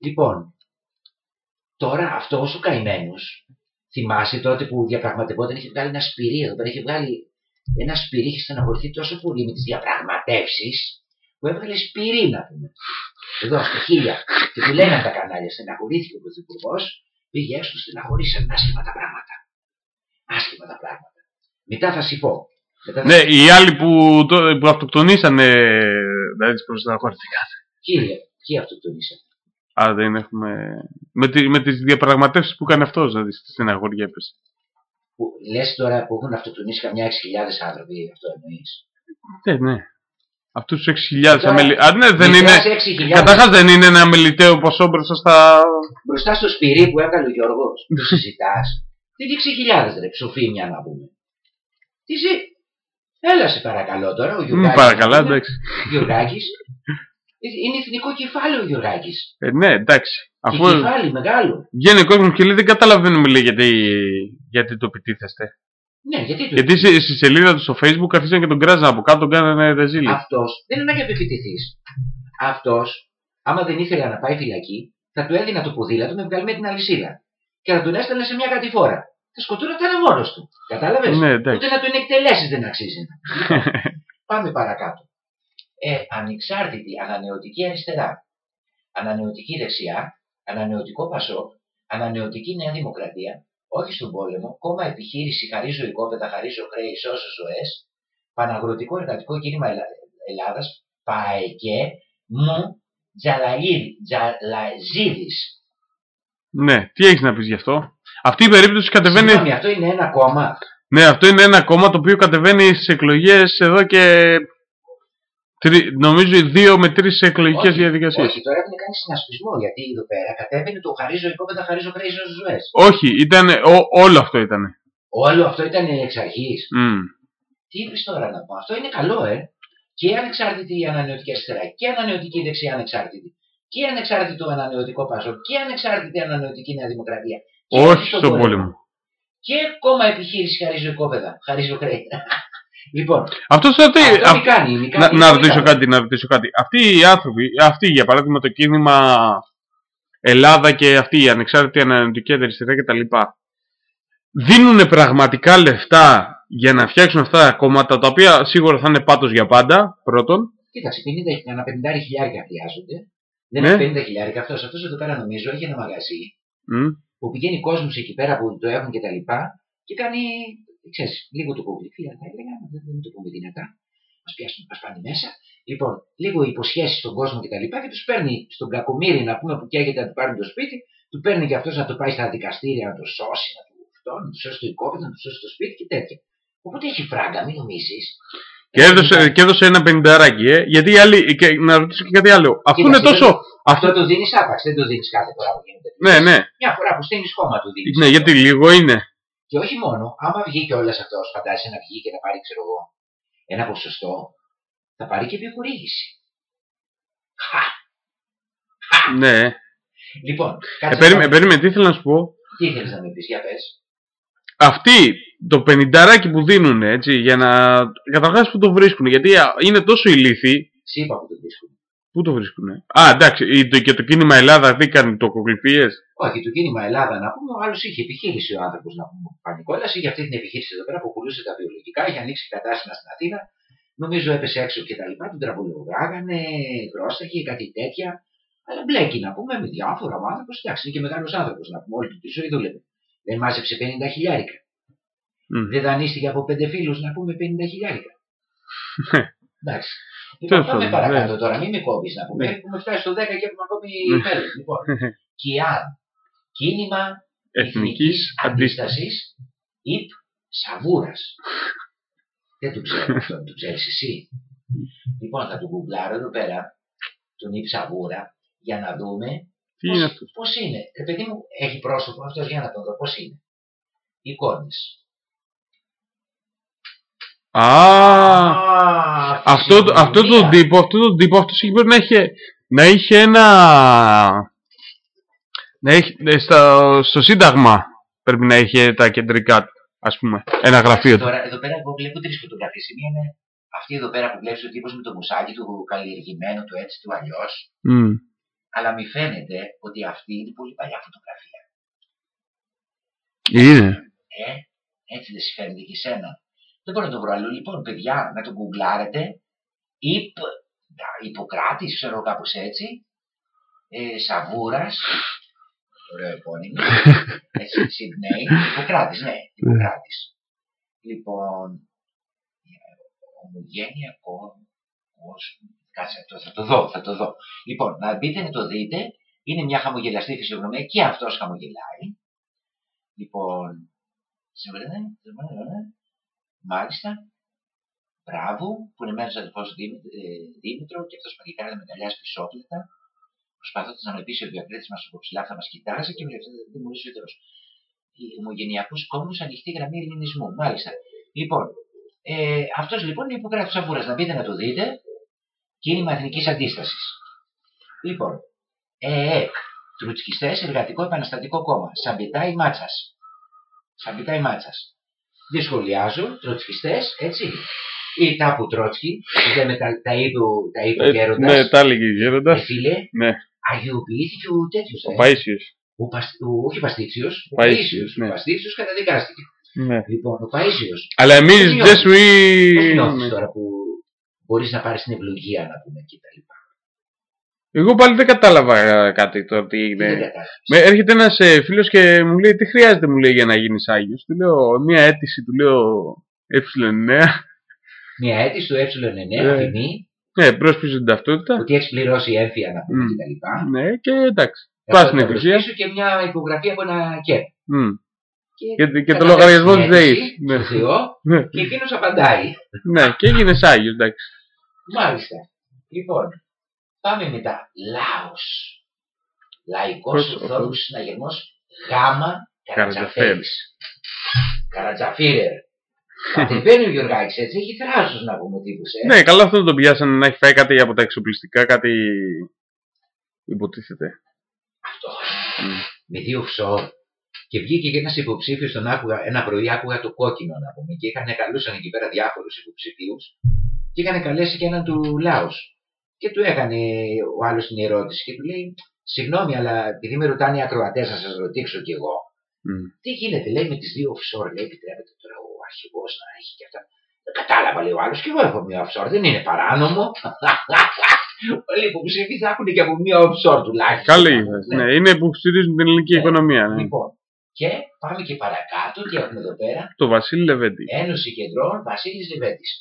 Λοιπόν, τώρα αυτό ο καημένο, θυμάσαι τότε που διαπραγματευόταν, είχε βγάλει ένα σπυρί εδώ πέρα, είχε βγάλει ένα σπυρί, είχε στεναχωρηθεί τόσο πολύ με τις διαπραγματεύσεις, που έβγαλες σπυρί να πούμε. Εδώ, στα χίλια. Και του λέγανε τα κανάλια, στεναχωρήθηκε ο Πρωθυπουργός Πήγε έξω, στεναχωρήσαν άσχημα τα πράγματα. Άσχημα τα πράγματα. Μετά θα σου πω. Μετά θα Ναι, σου- οι άλλοι που, το- που αυτοκτονήσανε, δηλαδή τις προσταχωρηθήκαν. Κύριε, ποιοι αυτοκτονήσαν. Α, δεν έχουμε... Με, τη, με τις διαπραγματεύσεις που έκανε αυτός, δηλαδή, στη στεναχώρια έπεσε. Που, λες τώρα που έχουν αυτοκτονήσει καμιά 6.000 άνθρωποι, αυτό εννοείς. Ναι, ναι. Αυτούς τους 6.000 Τώρα, αμελι... Α, ναι, δεν είναι... μετράς 6.000. Καταρχάς δεν είναι ένα αμεληταίο ποσό μπροστά στα... Μπροστά στο σπυρί που έκανε ο Γιώργος, το συζητάς. Τι 6.000 ρε, ψοφίμια να πούμε. Τι ζει. Έλα σε παρακαλώ τώρα, ο Μ, Γιωργάκης. παρακαλά, να πούμε. εντάξει. Γιωργάκης. Είναι εθνικό κεφάλαιο ο Γιωργάκης. Ε, ναι, εντάξει. Αφού Και κεφάλι μεγάλο. βγαίνει ο κόσμος και λέει δεν καταλαβαίνουμε λέει, γιατί, γιατί το επιτίθεστε. Ναι, γιατί το Γιατί στη, στη σελίδα του στο facebook αφήσαν και τον κράζαν από κάτω, τον κάνανε ρεζίλι. Αυτός δεν είναι να του επιτεθείς. Αυτός, άμα δεν ήθελε να πάει φυλακή, θα του έδινα το ποδήλατο με βγαλμένη την αλυσίδα. Και θα τον έστελνε σε μια κατηφόρα. Θα σκοτούνα θα είναι μόνος του. Κατάλαβες; Ναι, εντάξει. Ούτε να τον εκτελέσεις δεν αξίζει. Πάμε παρακάτω. Ε, ανεξάρτητη ανανεωτική αριστερά, ανανεωτική δεξιά, ανανεωτικό πασό, ανανεωτική νέα δημοκρατία, όχι στον πόλεμο, κόμμα επιχείρηση, χαρίζω οικόπεδα, χαρίζω χρέη, σώσω ζωές, Παναγροτικό Εργατικό Κίνημα Ελλά- Ελλάδας, ΠΑΕΚΕ, μου, Τζαλαΐδη- Τζαλαζίδης. ναι, τι έχεις να πεις γι' αυτό; Αυτή η περίπτωση κατεβαίνει... Συγγνώμη, αυτό είναι ένα κόμμα. Ναι, αυτό είναι ένα κόμμα το οποίο κατεβαίνει στις εκλογές εδώ και... τρι- Νομίζω οι δύο με τρεις εκλογικές Όχι, διαδικασίες. Όχι, τώρα έχουν κάνει συνασπισμό γιατί εδώ πέρα κατέβαινε το χαρίζω οικόπεδα, χαρίζω χρέη, σώσω ζωές. Όχι, ήταν, ό- όλο αυτό ήταν. Όλο αυτό ήταν εξ αρχής. Mm. Τι είπες τώρα να πω, αυτό είναι καλό, ε. Και ανεξάρτητη η ανανεωτική αριστερά και ανανεωτική δεξιά ανεξάρτητη. Και ανεξάρτητο ανανεωτικό πάσο και ανεξάρτητη ανανεωτική νέα δημοκρατία. Και Όχι στον πόλεμο. Και κόμμα επιχείρηση χαρίζω οικόπεδα. Χαρίζω χρέη. Λοιπόν, Αυτός τότε. αυτό α- μη κάνει. μη κάνει, να, να μη ρωτήσω κάνει. κάτι, να ρωτήσω κάτι. Αυτοί οι άνθρωποι, αυτοί για παράδειγμα το κίνημα Ελλάδα και αυτή η ανεξάρτητη ανανεωτική αριστερά κτλ. Δίνουν πραγματικά λεφτά για να φτιάξουν αυτά τα κόμματα τα οποία σίγουρα θα είναι πάτος για πάντα, πρώτον. Κοίταξε, 50, κανένα 50 χιλιάρικα χρειάζονται. Δεν Ναι. είναι 50 χιλιάρικα αυτός. Αυτός εδώ πέρα νομίζω έχει ένα μαγαζί Μμ. που πηγαίνει κόσμος εκεί πέρα που το έχουν και τα λοιπά και κάνει, ξέρεις, λίγο το κομπλιφία θα έλεγα, δεν, δεν το πούμε δυνατά. Μα πιάσουν, μα πάνε μέσα. Λοιπόν, λίγο υποσχέσεις στον κόσμο και τα λοιπά και τους παίρνει στον κακομίρι να πούμε που καίγεται να του πάρει το σπίτι, του παίρνει και αυτός να το πάει στα δικαστήρια να το σώσει, να του αυτό, να του σώσει το οικόπεδο, να του σώσει το σπίτι και τέτοια. Οπότε έχει φράγκα, μην νομίζεις. Και έδωσε, και έδωσε ένα πενηνταράκι, ε. Γιατί οι άλλοι, και να ρωτήσω και κάτι άλλο. Αφού είναι τόσο. Αυτό το δίνεις άπαξ, δεν το δίνεις κάθε φορά που γίνεται. Ναι, ναι. Μια φορά που στέλνεις χώμα του δίνεις. Ναι, γιατί λίγο είναι. Και όχι μόνο, άμα βγει κιόλας αυτός, φαντάζεσαι να βγει και να πάρει, ξέρω εγώ, ένα ποσοστό, θα πάρει και επιχορήγηση. Χα! Ναι. Λοιπόν, Ε, κάτσε περίμενε, να- περίμενε, τι ήθελα να σου πω; Τι ήθελες να με πεις, για πες. Αυτοί το πενηνταράκι που δίνουν έτσι για να. Καταρχάς που το βρίσκουν. Γιατί α, είναι τόσο ηλίθιοι. Είπα που το βρίσκουν. Πού το βρίσκουν. Α, εντάξει, η- το- και το κίνημα Ελλάδα δίκαν το κοκληφίε. Όχι, το κίνημα Ελλάδα να πούμε, ο άλλος είχε επιχείρηση ο άνθρωπος να πούμε. Πανικόλας είχε αυτή την επιχείρηση εδώ πέρα που πουλούσε τα βιολογικά, είχε ανοίξει κατάστημα στην Αθήνα. Νομίζω έπεσε έξω και τα λοιπά, τον τραμπολογάγανε, γρόσταχε, κάτι τέτοια. Αλλά μπλέκει να πούμε με διάφορα ο άνθρωπος. Εντάξει, είναι και μεγάλος άνθρωπος να πούμε, όλη του τη ζωή δούλευε. Δεν μάζεψε 50 χιλιάρικα. Δεν δανείστηκε από πέντε φίλους να πούμε 50 χιλιάρικα. Εντάξει. Λοιπόν, Τέλος πάμε πάντων, παρακάτω ναι. τώρα, μην με κόβεις να πούμε. Ναι. Έχουμε φτάσει στο 10 και έχουμε ακόμη Ναι. μέλλον. Λοιπόν, ΚΙΑΝ, κίνημα Εθνικής αντίσταση. αντίστασης, ΙΠ Σαβούρας. Δεν το ξέρω αυτό, το ξέρεις εσύ. Λοιπόν, θα του γκουγκλάρω εδώ πέρα, τον ΙΠ Σαβούρα, για να δούμε Τι πώς, είναι αυτός; πώς είναι. Ε, παιδί μου, έχει πρόσωπο αυτός για να τον δω πώς είναι. Εικόνες. Α, Α, αυτό, το- αυτό φυσιογνωμία. τον τύπο, αυτό τον τύπο, αυτός εκεί πρέπει να είχε, να είχε ένα, να έχει, ε, στα- στο σύνταγμα πρέπει να είχε τα κεντρικά, ας πούμε, ένα γραφείο του. Τώρα, εδώ πέρα εγώ βλέπω τρεις φωτογραφίες. Η μία είναι αυτή εδώ πέρα που βλέπεις ο τύπος με το μουσάκι του καλλιεργημένο, του έτσι, του αλλιώς. Μμ. Αλλά μη φαίνεται ότι αυτή είναι πολύ παλιά φωτογραφία. Είναι. Ε, έτσι δεν σου φαίνεται και εσένα. Δεν μπορώ να το βρω αλλού. Λοιπόν, παιδιά, να το γκουγκλάρετε. Υπ, Ιπποκράτης, ξέρω κάπως έτσι. Ε, Σαβούρας. ωραίο επώνυμο. Έτσι, Σιδνέη. Ιπποκράτης, ναι, Ιπποκράτης. Λοιπόν, ομογένεια κόσμου. Κάτσε, το, θα το δω, θα το δω. Λοιπόν, να μπείτε να το δείτε. Είναι μια χαμογελαστή φυσιογνωμία και αυτός χαμογελάει. Λοιπόν, συμμετέχει, μάλιστα, Μπράβο, που είναι μέρος αδερφό Δήμητρο και αυτός με γητάρα με καλιά πισόπλετα. Προσπαθώντας να με πείσει ο διακρίτη μας από ψηλά θα μας κοιτάζει και με λεφτά δεν μου ουδέτερο. Ομογενειακού κόμμου ανοιχτή γραμμή ελληνισμού. Μάλιστα. Λοιπόν, ε, αυτός λοιπόν είναι υποκράτο Σαβούρας. Να μπείτε να το δείτε. Κίνημα Εθνικής Αντίστασης. Λοιπόν, ΕΕΚ. Τρουτσκιστέ, Εργατικό Επαναστατικό Κόμμα. Σαμπιτάι Μάτσας. Σαμπιτάι Μάτσας. Δεν σχολιάζω, τροτσκιστέ, έτσι. Ή τάπου Τρότσκι, λέμε τα, τα είπε, ο- τα είπε ο Ε, γέροντας. ναι, τα έλεγε η Ε, γέροντα. φίλε, Ναι, αγιοποιήθηκε ο τέτοιος, ο ε. Παίσιο. Ο, Πασ- ο, όχι ο Παστίτσιος, ο Παΐσιος, Παΐσιος. ναι. Ο Παστίτσιος καταδικάστηκε. Ναι. Λοιπόν, ο Παΐσιος. Αλλά εμείς Πώς νιώθεις; δεν σου Πώς ή. νιώθεις ναι. τώρα που μπορείς να πάρεις την ευλογία να πούμε και τα λοιπά. Εγώ πάλι δεν κατάλαβα ε, κάτι τώρα τι Τι έγινε. δεν κατάλαβες. Με, έρχεται ένας ε, φίλος και μου λέει: Τι χρειάζεται, μου λέει, για να γίνεις Άγιος. Του λέω: Μία αίτηση, του λέω Ε9. Μια αίτηση του ε9, Ε. αφημί, Ναι, πρόσπιζε την ταυτότητα. ότι έχεις πληρώσει έμφυα να πούμε Μμ. και τα λοιπά. Ναι, και εντάξει. Θα Πας το- στην θα εκκλησία. προσθέσω και μια υπογραφή από ένα κέπ. Μμ. Και, και το καταθέτεις λογαριασμό την τη ΔΕΗ. αίτηση Ναι. στο Θεό Ναι. και εκείνος απαντάει. ναι, και έγινες Άγιος, εντάξει. Μάλιστα. Λοιπόν, πάμε μετά. Λάος. Λαϊκός Πρώτος Ορθόδοξος Συναγερμός Γάμα Καρατζαφέρης. Καρατζαφέρης. Καρατζαφίρερ. Κατεβαίνει ο Γιωργάκης έτσι, έχει θράσος να πούμε ο τύπος. Ε. Ναι, καλά αυτό δεν τον πιάσανε να έχει φάει κάτι από τα εξοπλιστικά, κάτι υποτίθεται. Αυτός. Μμ. Με δύο offshore. Και βγήκε και ένας υποψήφιος, τον άκουγα, ένα πρωί άκουγα το κόκκινο να πούμε. Και είχαν καλούσαν εκεί πέρα διάφορους υποψηφίους. Και είχαν καλέσει και έναν του Λάο. Και του έκανε ο άλλος την ερώτηση και του λέει: Συγγνώμη, αλλά επειδή με ρωτάνε οι ακροατές, να σας ρωτήσω κι εγώ. Μμ. Τι γίνεται, λέει, με τις δύο offshore, λέει, επιτρέπεται τώρα ο αρχηγός να έχει και αυτά. Δεν κατάλαβα, λέει ο άλλος, και εγώ έχω μία offshore, δεν είναι παράνομο. Όλοι οι υποψήφοι θα έχουν και από μία offshore τουλάχιστον. Καλή. Ναι. Ναι, είναι που στηρίζουν την ελληνική Ναι. οικονομία. Ναι. Λοιπόν, και πάμε και παρακάτω, τι έχουμε εδώ πέρα. Το Βασίλη Λεβέντη. Ένωση Κεντρών Βασίλης Λεβέντης.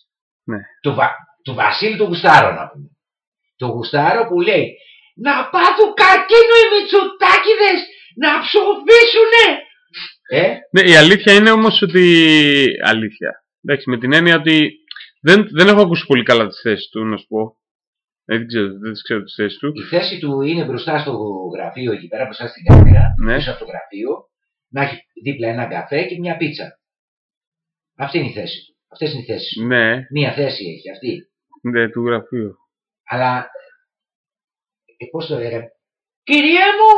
Ναι. Του, Βα... του Βασίλη του Γουστάρο να πούμε. Το Γουστάρο που λέει να πάθουν καρκίνο οι Μητσοτάκηδες να ψοφήσουνε. Ε, Ναι, η αλήθεια είναι όμως ότι. Αλήθεια. Εντάξει, με την έννοια ότι δεν, δεν έχω ακούσει πολύ καλά τις θέσεις του, να σου πω. Ε, δεν ξέρω, δεν τις ξέρω τις θέσεις του. η θέση του είναι μπροστά στο γραφείο εκεί πέρα, μπροστά στην κάμερα, Ναι. πίσω από το γραφείο, να έχει δίπλα ένα καφέ και μια πίτσα. Αυτή είναι η θέση του. Αυτές είναι οι θέσεις του. Ναι, Μία θέση έχει αυτή. ναι, του γραφείου. Αλλά, ε, πώς το έλεγα, κυρία μου,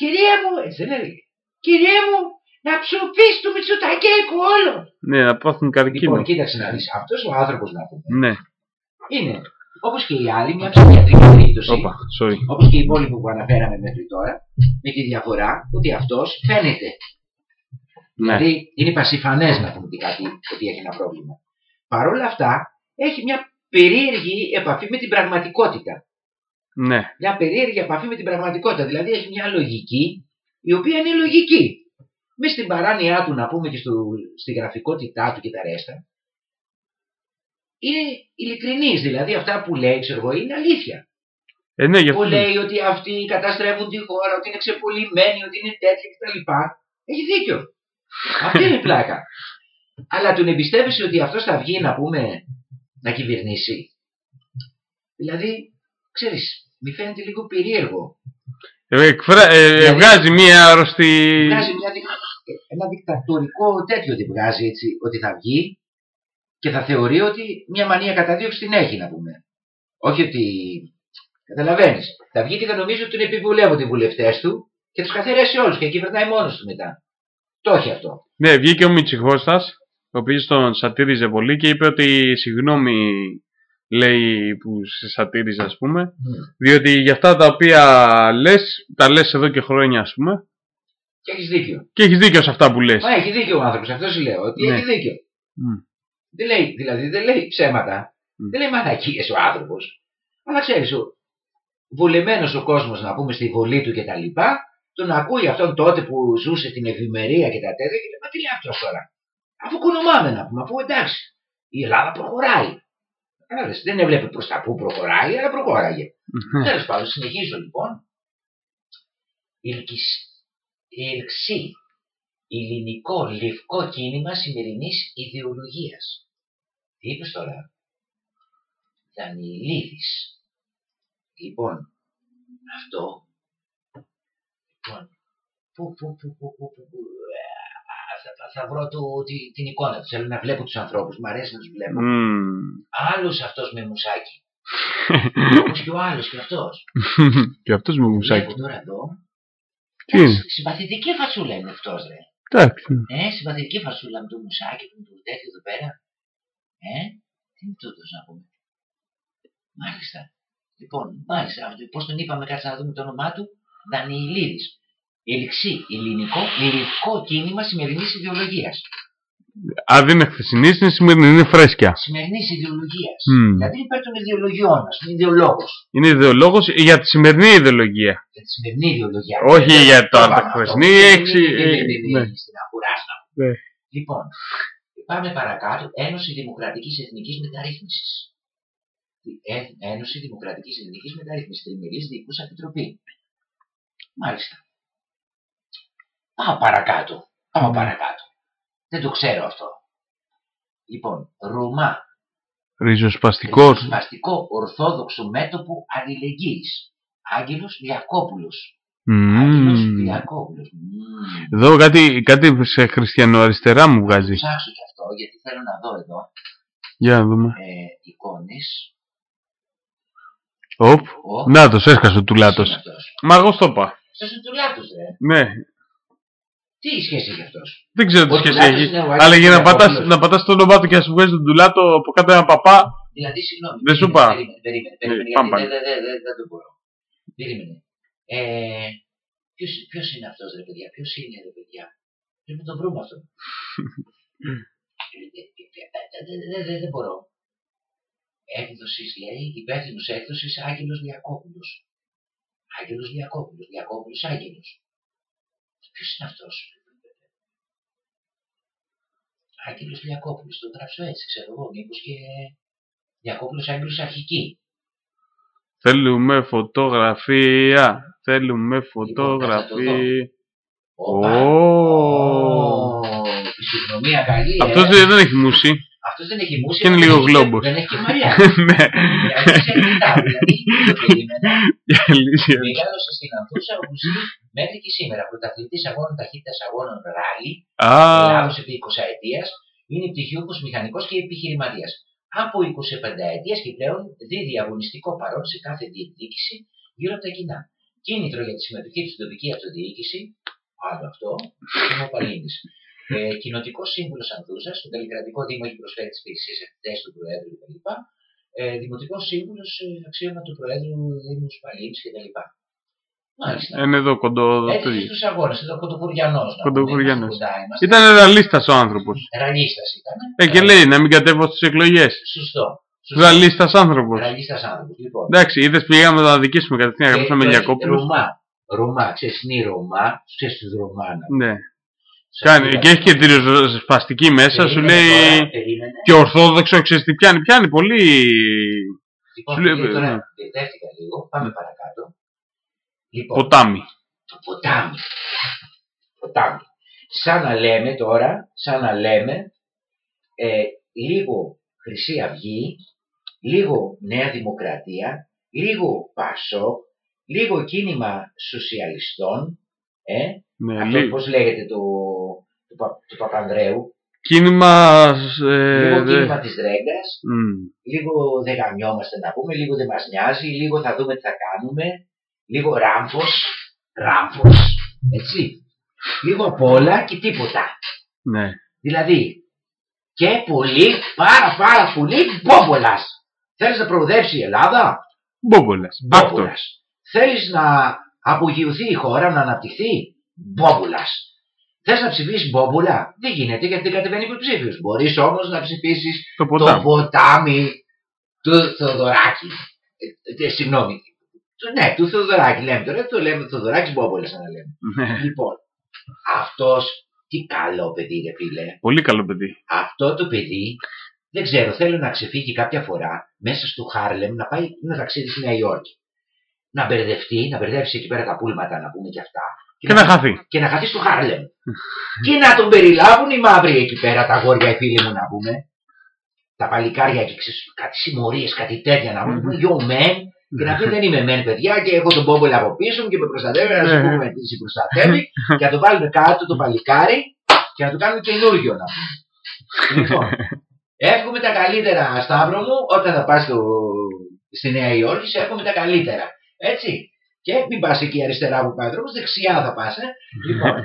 κυρία μου, έτσι δεν έλεγε, κυρία μου, να ψοφείς το Μητσοτακέικο όλο. Ναι, να πάθουν καρκίνο. Λοιπόν, κοίταξε να δεις, αυτός ο άνθρωπος να πούμε, Ναι, είναι, όπως και οι άλλοι, μια ψυχιατρική περίπτωση, όπα, sorry. όπως και οι υπόλοιποι που αναφέραμε μέχρι τώρα, με τη διαφορά ότι αυτός φαίνεται. Ναι, Δηλαδή, είναι πασιφανές να πούμε ότι, κάτι, ότι έχει ένα πρόβλημα. Παρ' όλα αυτά, έχει μια περίεργη επαφή με την πραγματικότητα. ναι, μια περίεργη επαφή με την πραγματικότητα. Δηλαδή έχει μια λογική η οποία είναι λογική. Μες στην παράνοιά του να πούμε και στο, στη γραφικότητά του και τα ρέστα. Είναι ειλικρινής, δηλαδή αυτά που λέει, ξέρω εγώ, είναι αλήθεια. ε, ναι, γι' Που αυτό. λέει ότι αυτοί καταστρέφουν τη χώρα, ότι είναι ξεπολυμένοι, ότι είναι τέτοια κτλ. Έχει δίκιο. Αυτή είναι η πλάκα. Αλλά τον εμπιστεύεσαι ότι αυτός θα βγει να πούμε να κυβερνήσει. Δηλαδή, ξέρεις, μη φαίνεται λίγο περίεργο. Ε, εκφρα... ε, Δηλαδή- βγάζει μία αρρωστή. Βγάζει μια, δικ- ένα δικτατορικό τέτοιο δεν βγάζει έτσι, ότι θα βγει και θα θεωρεί ότι μια μανία καταδίωξη την έχει να πούμε. Όχι ότι. Καταλαβαίνεις. Θα βγει και θα νομίζει ότι τον επιβουλεύονται οι βουλευτές του και τους καθαρέσει όλους και κυβερνάει μόνος του μετά. Το έχει αυτό. Ναι, βγήκε ο Μιτσιχώστας, ο οποίος τον σατήριζε πολύ και είπε ότι συγγνώμη λέει που σε σατήριζε ας πούμε, διότι για αυτά τα οποία λες, τα λες εδώ και χρόνια ας πούμε, Και έχεις δίκιο. και έχεις δίκιο σε αυτά που λες. Μα έχει δίκιο ο άνθρωπος, αυτό σου λέω. Ότι Ναι. έχει δίκιο. Μμ. Δεν λέει, δηλαδή δεν λέει ψέματα. Μμ. Δεν λέει μαλακίες ο άνθρωπος. Αλλά ξέρεις, ο βολεμένο ο κόσμος να πούμε στη βολή του κτλ. τον ακούει αυτόν τότε που ζούσε την ευημερία και τα τέτοια και λέει, μα τι λέει αυτός τώρα; Αφού κονομάμε να πούμε, αφού εντάξει, η Ελλάδα προχωράει. Κατάλαβες, δεν έβλεπε προς τα που προχωράει, αλλά προχώραγε. Ναι. Τέλος πάντων, συνεχίζω λοιπόν. Ηλκυσ- Ηλξή, ελληνικό λευκό κίνημα σημερινής ιδεολογίας. Τι είπες τώρα; Δανειλίδης. Λοιπόν, αυτό. Λοιπόν, πού, πού, πού, πού, πού, πού, πού, α, θα, θα, θα βρω το, τη, την εικόνα τους. Θέλω να βλέπω τους ανθρώπους. Μ' αρέσει να τους βλέπω. Μμμ. Άλλος αυτός με μουσάκι. Όπως και ο άλλος και αυτός. και αυτός με μουσάκι. Βλέπω τώρα εδώ. Τι είναι; Συμπαθητική φατσούλα είναι αυτός ρε. Εντάξει. Ε, συμπαθητική φασούλα με το μουσάκι του, το τέτοιο εδώ πέρα. Ε, τι είναι τούτος να πούμε. Μάλιστα. Λοιπόν, μάλιστα. Πώς τον είπαμε, κάτσε να δούμε το όνομά του. Δανιηλίδης. Ελιξή, ελληνικό, λυρικό κίνημα σημερινής ιδεολογίας. Αν δεν είναι χθεσινής, είναι σημερινή, είναι φρέσκια. Σημερινής ιδεολογίας. Μμ. Δηλαδή υπέρ των ιδεολογιών μας. Είναι ιδεολόγος. Είναι ιδεολόγος για τη σημερινή ιδεολογία. Για τη σημερινή ιδεολογία. Όχι Δεν- για το δεν πάμε ανταχθεσινή, αυτό. έξι- Μην- μην- μην- μην- ναι. μην- στην αγοράς να πούμε. Ναι. Λοιπόν, πάμε παρακάτω. Ένωση Δημοκρατικής Εθνικής Μεταρρύθμισης. Ένωση Δημοκρατικής Εθνικής Μεταρρύθμισης. Τριμερής Διοικούσα Επιτροπή. Μάλιστα. Πάω παρακάτω. Πάω παρακάτω. Δεν το ξέρω αυτό. Λοιπόν, Ρωμά. Ριζοσπαστικό. Ριζοσπαστικό Ορθόδοξο Μέτωπο Αλληλεγγύης. Άγγελος Διακόπουλος. Άγγελος Μμμ. Διακόπουλος. Μμμ. Εδώ κάτι, κάτι σε χριστιανοαριστερά μου βγάζει. Θα ψάξω και αυτό γιατί θέλω να δω εδώ Για να δούμε. ε, εικόνες. Οπ. Ω, Να το έσκασε ο ποιος τουλάτος. είναι αυτός. Μα εγώ στο είπα. Αυτός είναι ο Τουλάτος ρε. Ναι. Τι σχέση έχει αυτός; Δεν ξέρω τι Ο σχέση Τουλάτος έχει. είναι ο Αλλά για να Άγγελος πατάς, Διακόπουλος. να πατάς το όνομά του και να σου βγάζει τον τουλάτο από κάτω ένα παπά. Δηλαδή, συγγνώμη. Δεν σου περίμενε, είπα. Περίμενε, περίμενε, Ε, περίμενε, πάμε, γιατί πάμε. δεν δεν- δεν- δεν το μπορώ. Περίμενε. Ε, ποιος, ποιος είναι αυτός ρε παιδιά, ποιος είναι ρε παιδιά; Πρέπει να το βρούμε αυτό. Ε, δεν- δεν- δεν- Δεν μπορώ. Έκδοσης λέει, υπεύθυνος έκδοσης Άγγελος Διακόπουλος. Άγγελος Διακόπουλος, Διακόπουλος Άγγελος. Ποιος είναι αυτός; Άγγελος Διακόπουλος, το γράψω έτσι, ξέρω εγώ, μήπως και Διακόπουλος Άγγελος Αρχική. Θέλουμε φωτογραφία. Θέλουμε Λοιπόν, φωτογραφία. Όπα. Ω. Ω, Φυσιογνωμία καλή, ε. Αυτός δεν δεν έχει μουσεί. Αυτός δεν έχει μουσική. Και είναι δεν λίγο έχει- γλόμπος. Δεν έχει και μαλλιά. Ναι. Δηλαδή, σε κοιτά, δηλαδή, το περίμενα. Η αλήθεια. Μεγάλωσε στην Ανθούσα όπου ζει μέχρι και σήμερα. Πρωταθλητής αγώνων ταχύτητας αγώνων ράλι, Α, Ελλάδος επί 20 ετίας, είναι πτυχιούχος μηχανικός και επιχειρηματίας. Από 25 ετίας και πλέον δίδει αγωνιστικό παρόν σε κάθε διεκδίκηση γύρω από τα κοινά. Κίνητρο για τη συμμετοχή του στην τοπική αυτοδιοίκηση, άλλο αυτό, είναι ο Παλίνης. Ε, Κοινοτικό σύμβουλο Ανθούσα, στον Καλλικρατικό Δήμο έχει προσφέρει τις υπηρεσίε ευθυντέ του Προέδρου κτλ. Ε, Δημοτικός σύμβουλος ε, αξίωμα του Προέδρου Δήμου Παλίνη κτλ. Μάλιστα. είναι εδώ κοντό. Έτυχε στους αγώνες, εδώ κοντοκουριανός. Κοντοκουριανός. Ήταν ραλίστας ο άνθρωπος. Ραλίστας ήταν. Ε, και λέει να μην κατέβω στις εκλογές. Σωστό. Ραλίστας άνθρωπος. Ραλίστας άνθρωπος. Λοιπόν. Εντάξει, είδες πήγαμε να τα δικήσουμε κατευθείαν. Και Γράψαμε το- Διακόπουλος. Ρωμά. Ρωμά, ξέρεις είναι η Ρωμά, ξέρεις τους Ρωμάνα. Ναι. Σας Κάνει, είπα. και έχει και τη ριζοσπαστική μέσα, σου Περίμενε λέει. τώρα, περίμενε. Και ορθόδοξο, ξέρεις τι πιάνει. Πιάνει πολύ. Λοιπόν, σου λέει, επειδή τώρα ναι. μπερδεύτηκα λίγο, πάμε παρακάτω. Λοιπόν, Ποτάμι. το ποτάμι. ποτάμι. Σαν να λέμε τώρα, σαν να λέμε, ε, λίγο Χρυσή Αυγή, λίγο Νέα Δημοκρατία, λίγο Πασό, λίγο κίνημα σοσιαλιστών, ε, Ναι, αυτό λί- πώς λέγεται το, του, Πα- του Παπανδρέου, Κίνημα. ε, λίγο δε- κίνημα της Ρέγκας, Μμ. λίγο δεν γαμιόμαστε να πούμε, λίγο δεν μας νοιάζει, λίγο θα δούμε τι θα κάνουμε, λίγο ράμφος, ράμφος, έτσι. Λίγο απ' όλα και τίποτα. Ναι. Δηλαδή, και πολύ, πάρα πάρα πολύ μπόμπολας. Θέλεις να προοδεύσει η Ελλάδα, Μπόμπολας. Άκτορ. μπόμπολας. Θέλεις να απογειωθεί η χώρα, να αναπτυχθεί, μπόμπολας. Θες να ψηφίσεις μπόμπολα, δεν γίνεται γιατί δεν κατεβαίνει υποψήφιος. Μπορείς όμως να ψηφίσεις Το το ποτάμι. ποτάμι του Θοδωράκη. Ε, ε, συγγνώμη. Του- Ναι, του Θεοδωράκη λέμε τώρα. Το λέμε Θεοδωράκης Μπόμπολε, να λέμε. Ναι. Λοιπόν, αυτός τι καλό παιδί, ρε φίλε. Πολύ καλό παιδί. Αυτό το παιδί, δεν ξέρω, θέλω να ξεφύγει κάποια φορά μέσα στο Χάρλεμ να πάει ένα ταξίδι στη Νέα Υόρκη. Να μπερδευτεί, να μπερδεύσει εκεί πέρα τα πούλματα, να πούμε και αυτά. Και να χαθεί. Και να χαθεί στο Χάρλεμ. και να τον περιλάβουν οι μαύροι εκεί πέρα, τα αγόρια, οι φίλοι μου να πούμε. Τα παλικάρια εκεί, ξέρεις, κάτι συμμορίες, κάτι τέτοια να πούμε. Yo man, και να πει δεν είμαι man παιδιά και έχω τον Μπόμπολα από πίσω μου και με προστατεύει, να σου Ναι. πούμε τι σε προστατεύει και να το βάλουν κάτω το παλικάρι και να το κάνουν καινούργιο να πούμε. Λοιπόν, εύχομαι τα καλύτερα Σταύρο μου όταν θα πας στο... στη Νέα Υόρκη, σε εύχομαι τα καλύτερα. Έτσι. Και μην πας εκεί αριστερά που πάει ο δρόμος, δεξιά θα πας. Ε. Λοιπόν,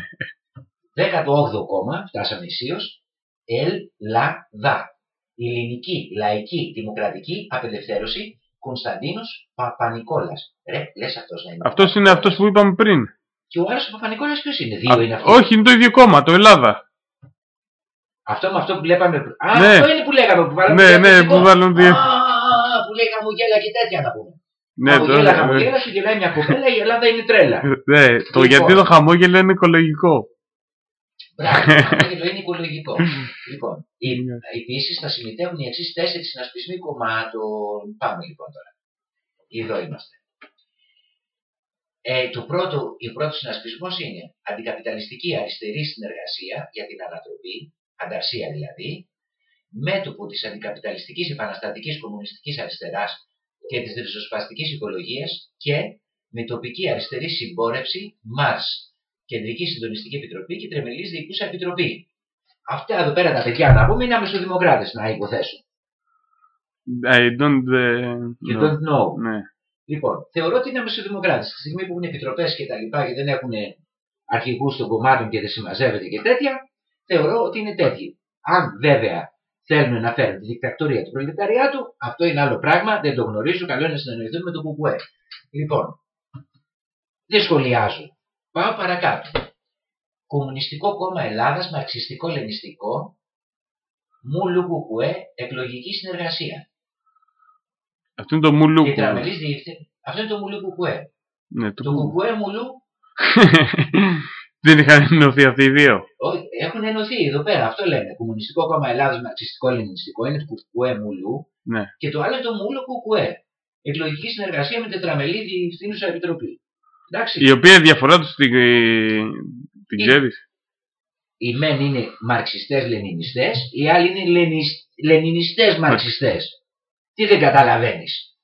18ο κόμμα, φτάσαμε ισίως, Ελλάδα. Η ελληνική, λαϊκή, δημοκρατική απελευθέρωση Κωνσταντίνος Παπανικόλας. Ρε, λες αυτός να είναι. Αυτός είναι αυτός που είπαμε πριν. Και ο άλλος ο Παπανικόλας ποιος είναι, δύο Α, είναι αυτοί. όχι, είναι το ίδιο κόμμα, το Ελλάδα. Αυτό με αυτό που βλέπαμε πριν. Α, Ναι. αυτό είναι που λέγαμε που βάλαμε. Ναι, το ναι, διαφημιστικό. που βάλουν δύο. Α, που λέει χαμογέλα και τέτοια να πούμε. Ναι, το, χαμογέλα, χαμογέλα, σου γελάει μια κοπέλα, η Ελλάδα είναι τρέλα. ναι, το Λοιπόν. γιατί το χαμόγελο είναι οικολογικό. Μπράβο, το χαμόγελο είναι οικολογικό. λοιπόν, επίση θα συμμετέχουν οι εξής τέσσερις συνασπισμοί κομμάτων. Πάμε λοιπόν τώρα. Εδώ είμαστε. Ε, το πρώτο, ο πρώτος συνασπισμός είναι αντικαπιταλιστική αριστερή συνεργασία για την ανατροπή, ανταρσία δηλαδή, μέτωπο της αντικαπιταλιστικής επαναστατικής κομμουνιστικής αριστεράς και της ριζοσπαστικής οικολογίας και με τοπική αριστερή συμπόρευση, ΜΑΡΣ, Κεντρική Συντονιστική Επιτροπή και Τρεμελής Διοικούσα Επιτροπή. Αυτά εδώ πέρα τα παιδιά να πούμε είναι αμεσοδημοκράτε, να υποθέσω. I don't uh, You know. don't know. Ναι. Λοιπόν, θεωρώ ότι είναι αμεσοδημοκράτε. Στη στιγμή που έχουν επιτροπές και τα λοιπά και δεν έχουν αρχηγούς των κομμάτων και δεν συμμαζεύεται και τέτοια, θεωρώ ότι είναι τέτοιοι. Αν βέβαια θέλουν να φέρουν τη δικτακτορία του προλεταριάτου, αυτό είναι άλλο πράγμα, δεν το γνωρίζω. Καλό είναι να συνεννοηθούν με το Κουκουέ. Λοιπόν, δεν σχολιάζω. Πάω παρακάτω. Κομμουνιστικό κόμμα Ελλάδας, μαρξιστικό λενιστικό, Μούλου Κουκουέ, εκλογική συνεργασία. Αυτό είναι το μουλούκου. Και τραμελής διεύθυνση. Αυτό είναι το Μουλού Κουκουέ. Ναι, το Το Κουκουέ Μουλού Δεν είχαν ενωθεί αυτοί οι δύο. όχι, έχουν ενωθεί εδώ πέρα. Αυτό λένε. Κομμουνιστικό κόμμα Ελλάδος, μαρξιστικό ελληνιστικό είναι το Κουκουέ Μουλού. Ναι. Και το άλλο είναι το Μούλου Κουκουέ. Εκλογική συνεργασία με τετραμελή διευθύνουσα επιτροπή. Εντάξει. Η οποία διαφορά τους την, την Η- ξέρεις. Οι μεν είναι μαρξιστές λενινιστές, οι άλλοι είναι λενισ... λενινιστές μαρξιστές. Τι δεν καταλαβαίνεις.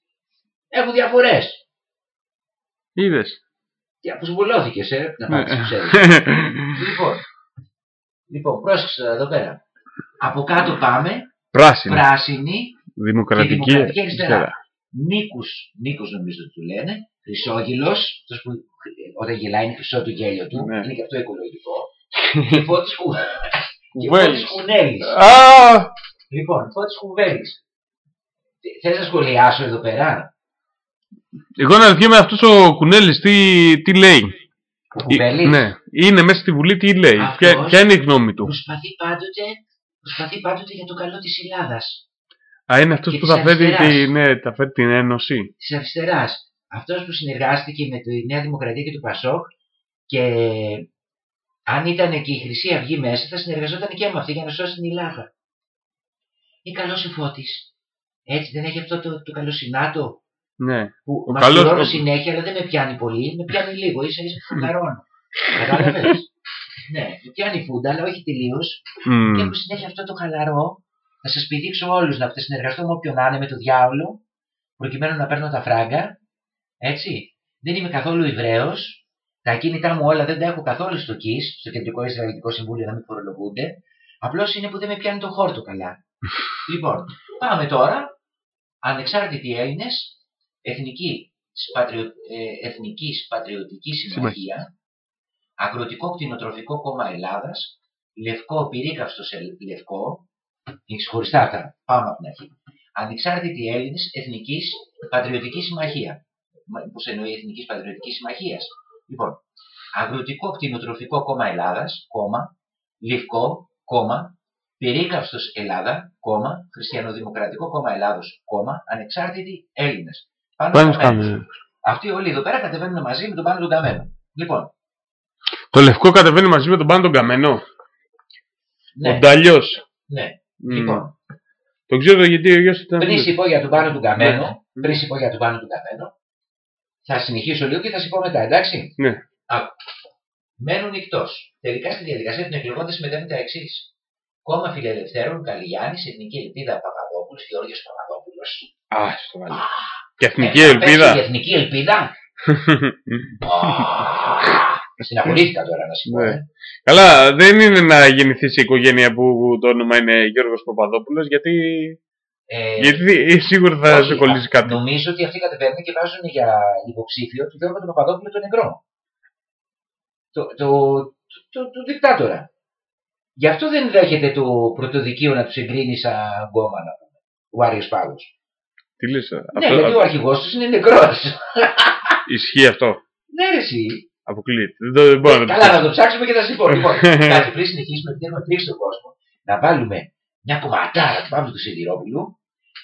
Έχουν διαφορές. Είδες. Τι αποσβολώθηκε, ε, να Ναι. πάρει ξέρεις. λοιπόν, λοιπόν, πρόσεξε τώρα εδώ πέρα. Από κάτω πάμε, Πράσινη. πράσινη, Δημοκρατική, και δημοκρατική αριστερά. αριστερά. Νίκους, Νίκος νομίζω ότι του λένε, Χρυσόγελος, αυτός που όταν γελάει είναι χρυσό το γέλιο του, Ναι. είναι και αυτό οικολογικό. και Φώτης, Κου... και Κουβέλης. Φώτης Κουνέλης. Α! Λοιπόν, Φώτης Κουβέλης. Θε- Θες να σχολιάσω εδώ πέρα, Εγώ να ρωτιέμαι αυτός ο Κουνέλης τι, τι λέει; ο Κουβέλης. Ε, Ναι. Είναι μέσα στη Βουλή τι λέει; Αυτός- Ποια, ποια είναι η γνώμη του; Προσπαθεί πάντοτε, προσπαθεί πάντοτε για το καλό της Ελλάδας. Α, είναι αυτός Και που της θα φέρει, αριστεράς. τη, ναι, θα φέρει την ένωση. της αριστεράς. Αυτός που συνεργάστηκε με τη Νέα Δημοκρατία και το Πασόκ και αν ήταν και η Χρυσή Αυγή μέσα θα συνεργαζόταν και με αυτή για να σώσει την Ελλάδα. Είναι καλός ο Φώτης. Έτσι δεν έχει αυτό το, το καλοσυνάτο Ναι. που Ο μας καλός- πληρώνω ο- συνέχεια αλλά δεν με πιάνει πολύ, με πιάνει λίγο, ίσα ίσα φουνταρώνω. Κατάλαβες; ναι, με πιάνει φούντα αλλά όχι τελείως Μμμ. και έχω συνέχεια αυτό το χαλαρό. Θα σας πηδήξω όλους να συνεργαστώ με όποιον να είναι με το διάολο, προκειμένου να παίρνω τα φράγκα. Έτσι. Δεν είμαι καθόλου Εβραίος. Τα ακίνητά μου όλα δεν τα έχω καθόλου στο ΚΙΣ, στο Κεντρικό Ισραηλιτικό Συμβούλιο να μην φορολογούνται. Απλώς είναι που δεν με πιάνει το χόρτο καλά. λοιπόν, πάμε τώρα. Ανεξάρτητοι Έλληνες, Εθνική, πατριο, ε, Εθνικής Πατριωτική Συμμαχία, Αγροτικό Κτηνοτροφικό Κόμμα Ελλάδας, Λευκό Πυρίκαυστο Λευκό, είναι ξεχωριστά αυτά. Πάμε από την αρχή. Ανεξάρτητοι Έλληνες Εθνικής Πατριωτικής Συμμαχίας. Πώς εννοεί Εθνικής Πατριωτικής Συμμαχίας; Λοιπόν, Αγροτικό Κτηνοτροφικό Κόμμα Ελλάδας, κόμμα, Λευκό, κόμμα, Πυρίκαυστο Ελλάδα, κόμμα, Χριστιανοδημοκρατικό Κόμμα Ελλάδος, κόμμα, Ανεξάρτητοι Έλληνες. Πάνω Πάνω στα μέρη. σκάμε. Αυτοί όλοι εδώ πέρα κατεβαίνουν μαζί με τον πάνω τον καμένο. Λοιπόν, Το λευκό κατεβαίνει μαζί με τον πάνω τον καμένο. ναι, Ο Νταλιός. ναι. Λοιπόν, Το ξέρω γιατί ο γιος ήταν. πριν σου πω για τον πάνω του καμένο, Ναι. πριν σου πω για τον πάνω του καμένο, θα συνεχίσω λίγο και θα σου πω μετά, εντάξει; Ναι. Άκου. Μένουν εκτός. Τελικά στη διαδικασία των εκλογών δεν συμμετέχουν τα εξής. Κόμμα Φιλελευθέρων, Καλλιγιάννη, Εθνική Ελπίδα Παπαδόπουλος, Γεώργιος Παπαδόπουλος. Α, στο βάλω. Και εθνική ελπίδα. Η Εθνική Ελπίδα. Συναχωρήθηκα τώρα να σου πω. Ναι. ε. Καλά, δεν είναι να γεννηθείς σε οικογένεια που το όνομα είναι Γιώργος Παπαδόπουλος γιατί, Ε, γιατί σίγουρα θα όχι, σε κολλήσει α, κάτι. Νομίζω ότι αυτοί κατεβαίνουν και βάζουν για υποψήφιο του Γιώργο του Παπαδόπουλου τον νεκρό. Το, το, το, το, το δικτάτορα. Γι' αυτό δεν δέχεται το πρωτοδικείο να τους εγκρίνει σαν κόμμα, να πούμε. Ο Άριος Πάγο. Τι λες, Ναι, αυτό, γιατί ο αρχηγός του είναι νεκρός. ισχύει αυτό; ναι, ρε, εσύ. Αποκλείεται. Δεν, το- δεν μπορώ να το Καλά, να πιστέψω. το ψάξουμε και θα σας πω. Λοιπόν, κάτι πριν συνεχίσουμε, επειδή έχουμε τρίξει τον κόσμο, να βάλουμε μια κομματάρα του Παύλου του Σιδηρόπουλου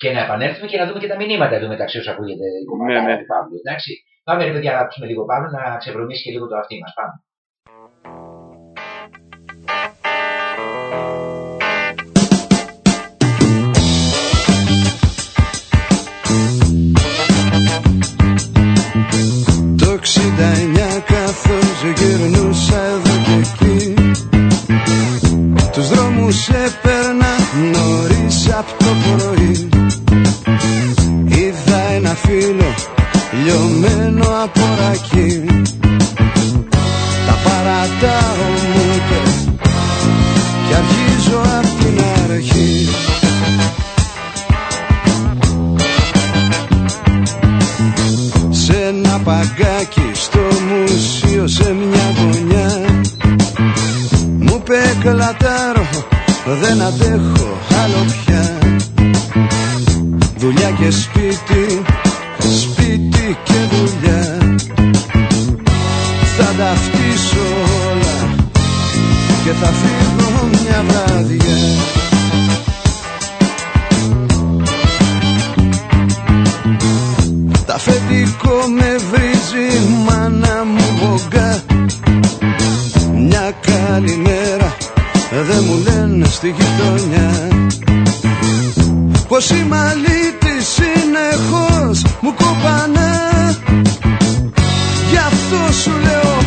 και να επανέλθουμε και να δούμε και τα μηνύματα εδώ μεταξύ όσο ακούγεται η κομματάρα Ναι, ναι. του Παύλου. Εντάξει. Πάμε ρε παιδιά να ακούσουμε λίγο Παύλο να ξεβρωμίσει και λίγο το αυτί μας. Πάμε. Δρόμους έπαιρνα νωρίς απ' το πρωί. Είδα ένα φύλλο λιωμένο από ρακί. Τα παρατάω μου είπε Κι αρχίζω απ' την αρχή. Σε ένα παγκάκι στο μουσείο σε μια γωνιά μου είπε κλατάρω δεν αντέχω άλλο πια. Δουλειά και σπίτι σπίτι και δουλειά. Θα τα φτύσω όλα και θα φύγω μια βράδια Τα αφεντικό με βρίζει μάνα μου βογκά Μια καλημέρα δεν μου λένε στη γειτονιά Πως η μαλλίτη συνεχώς μου κοπανά Γι' αυτό σου λέω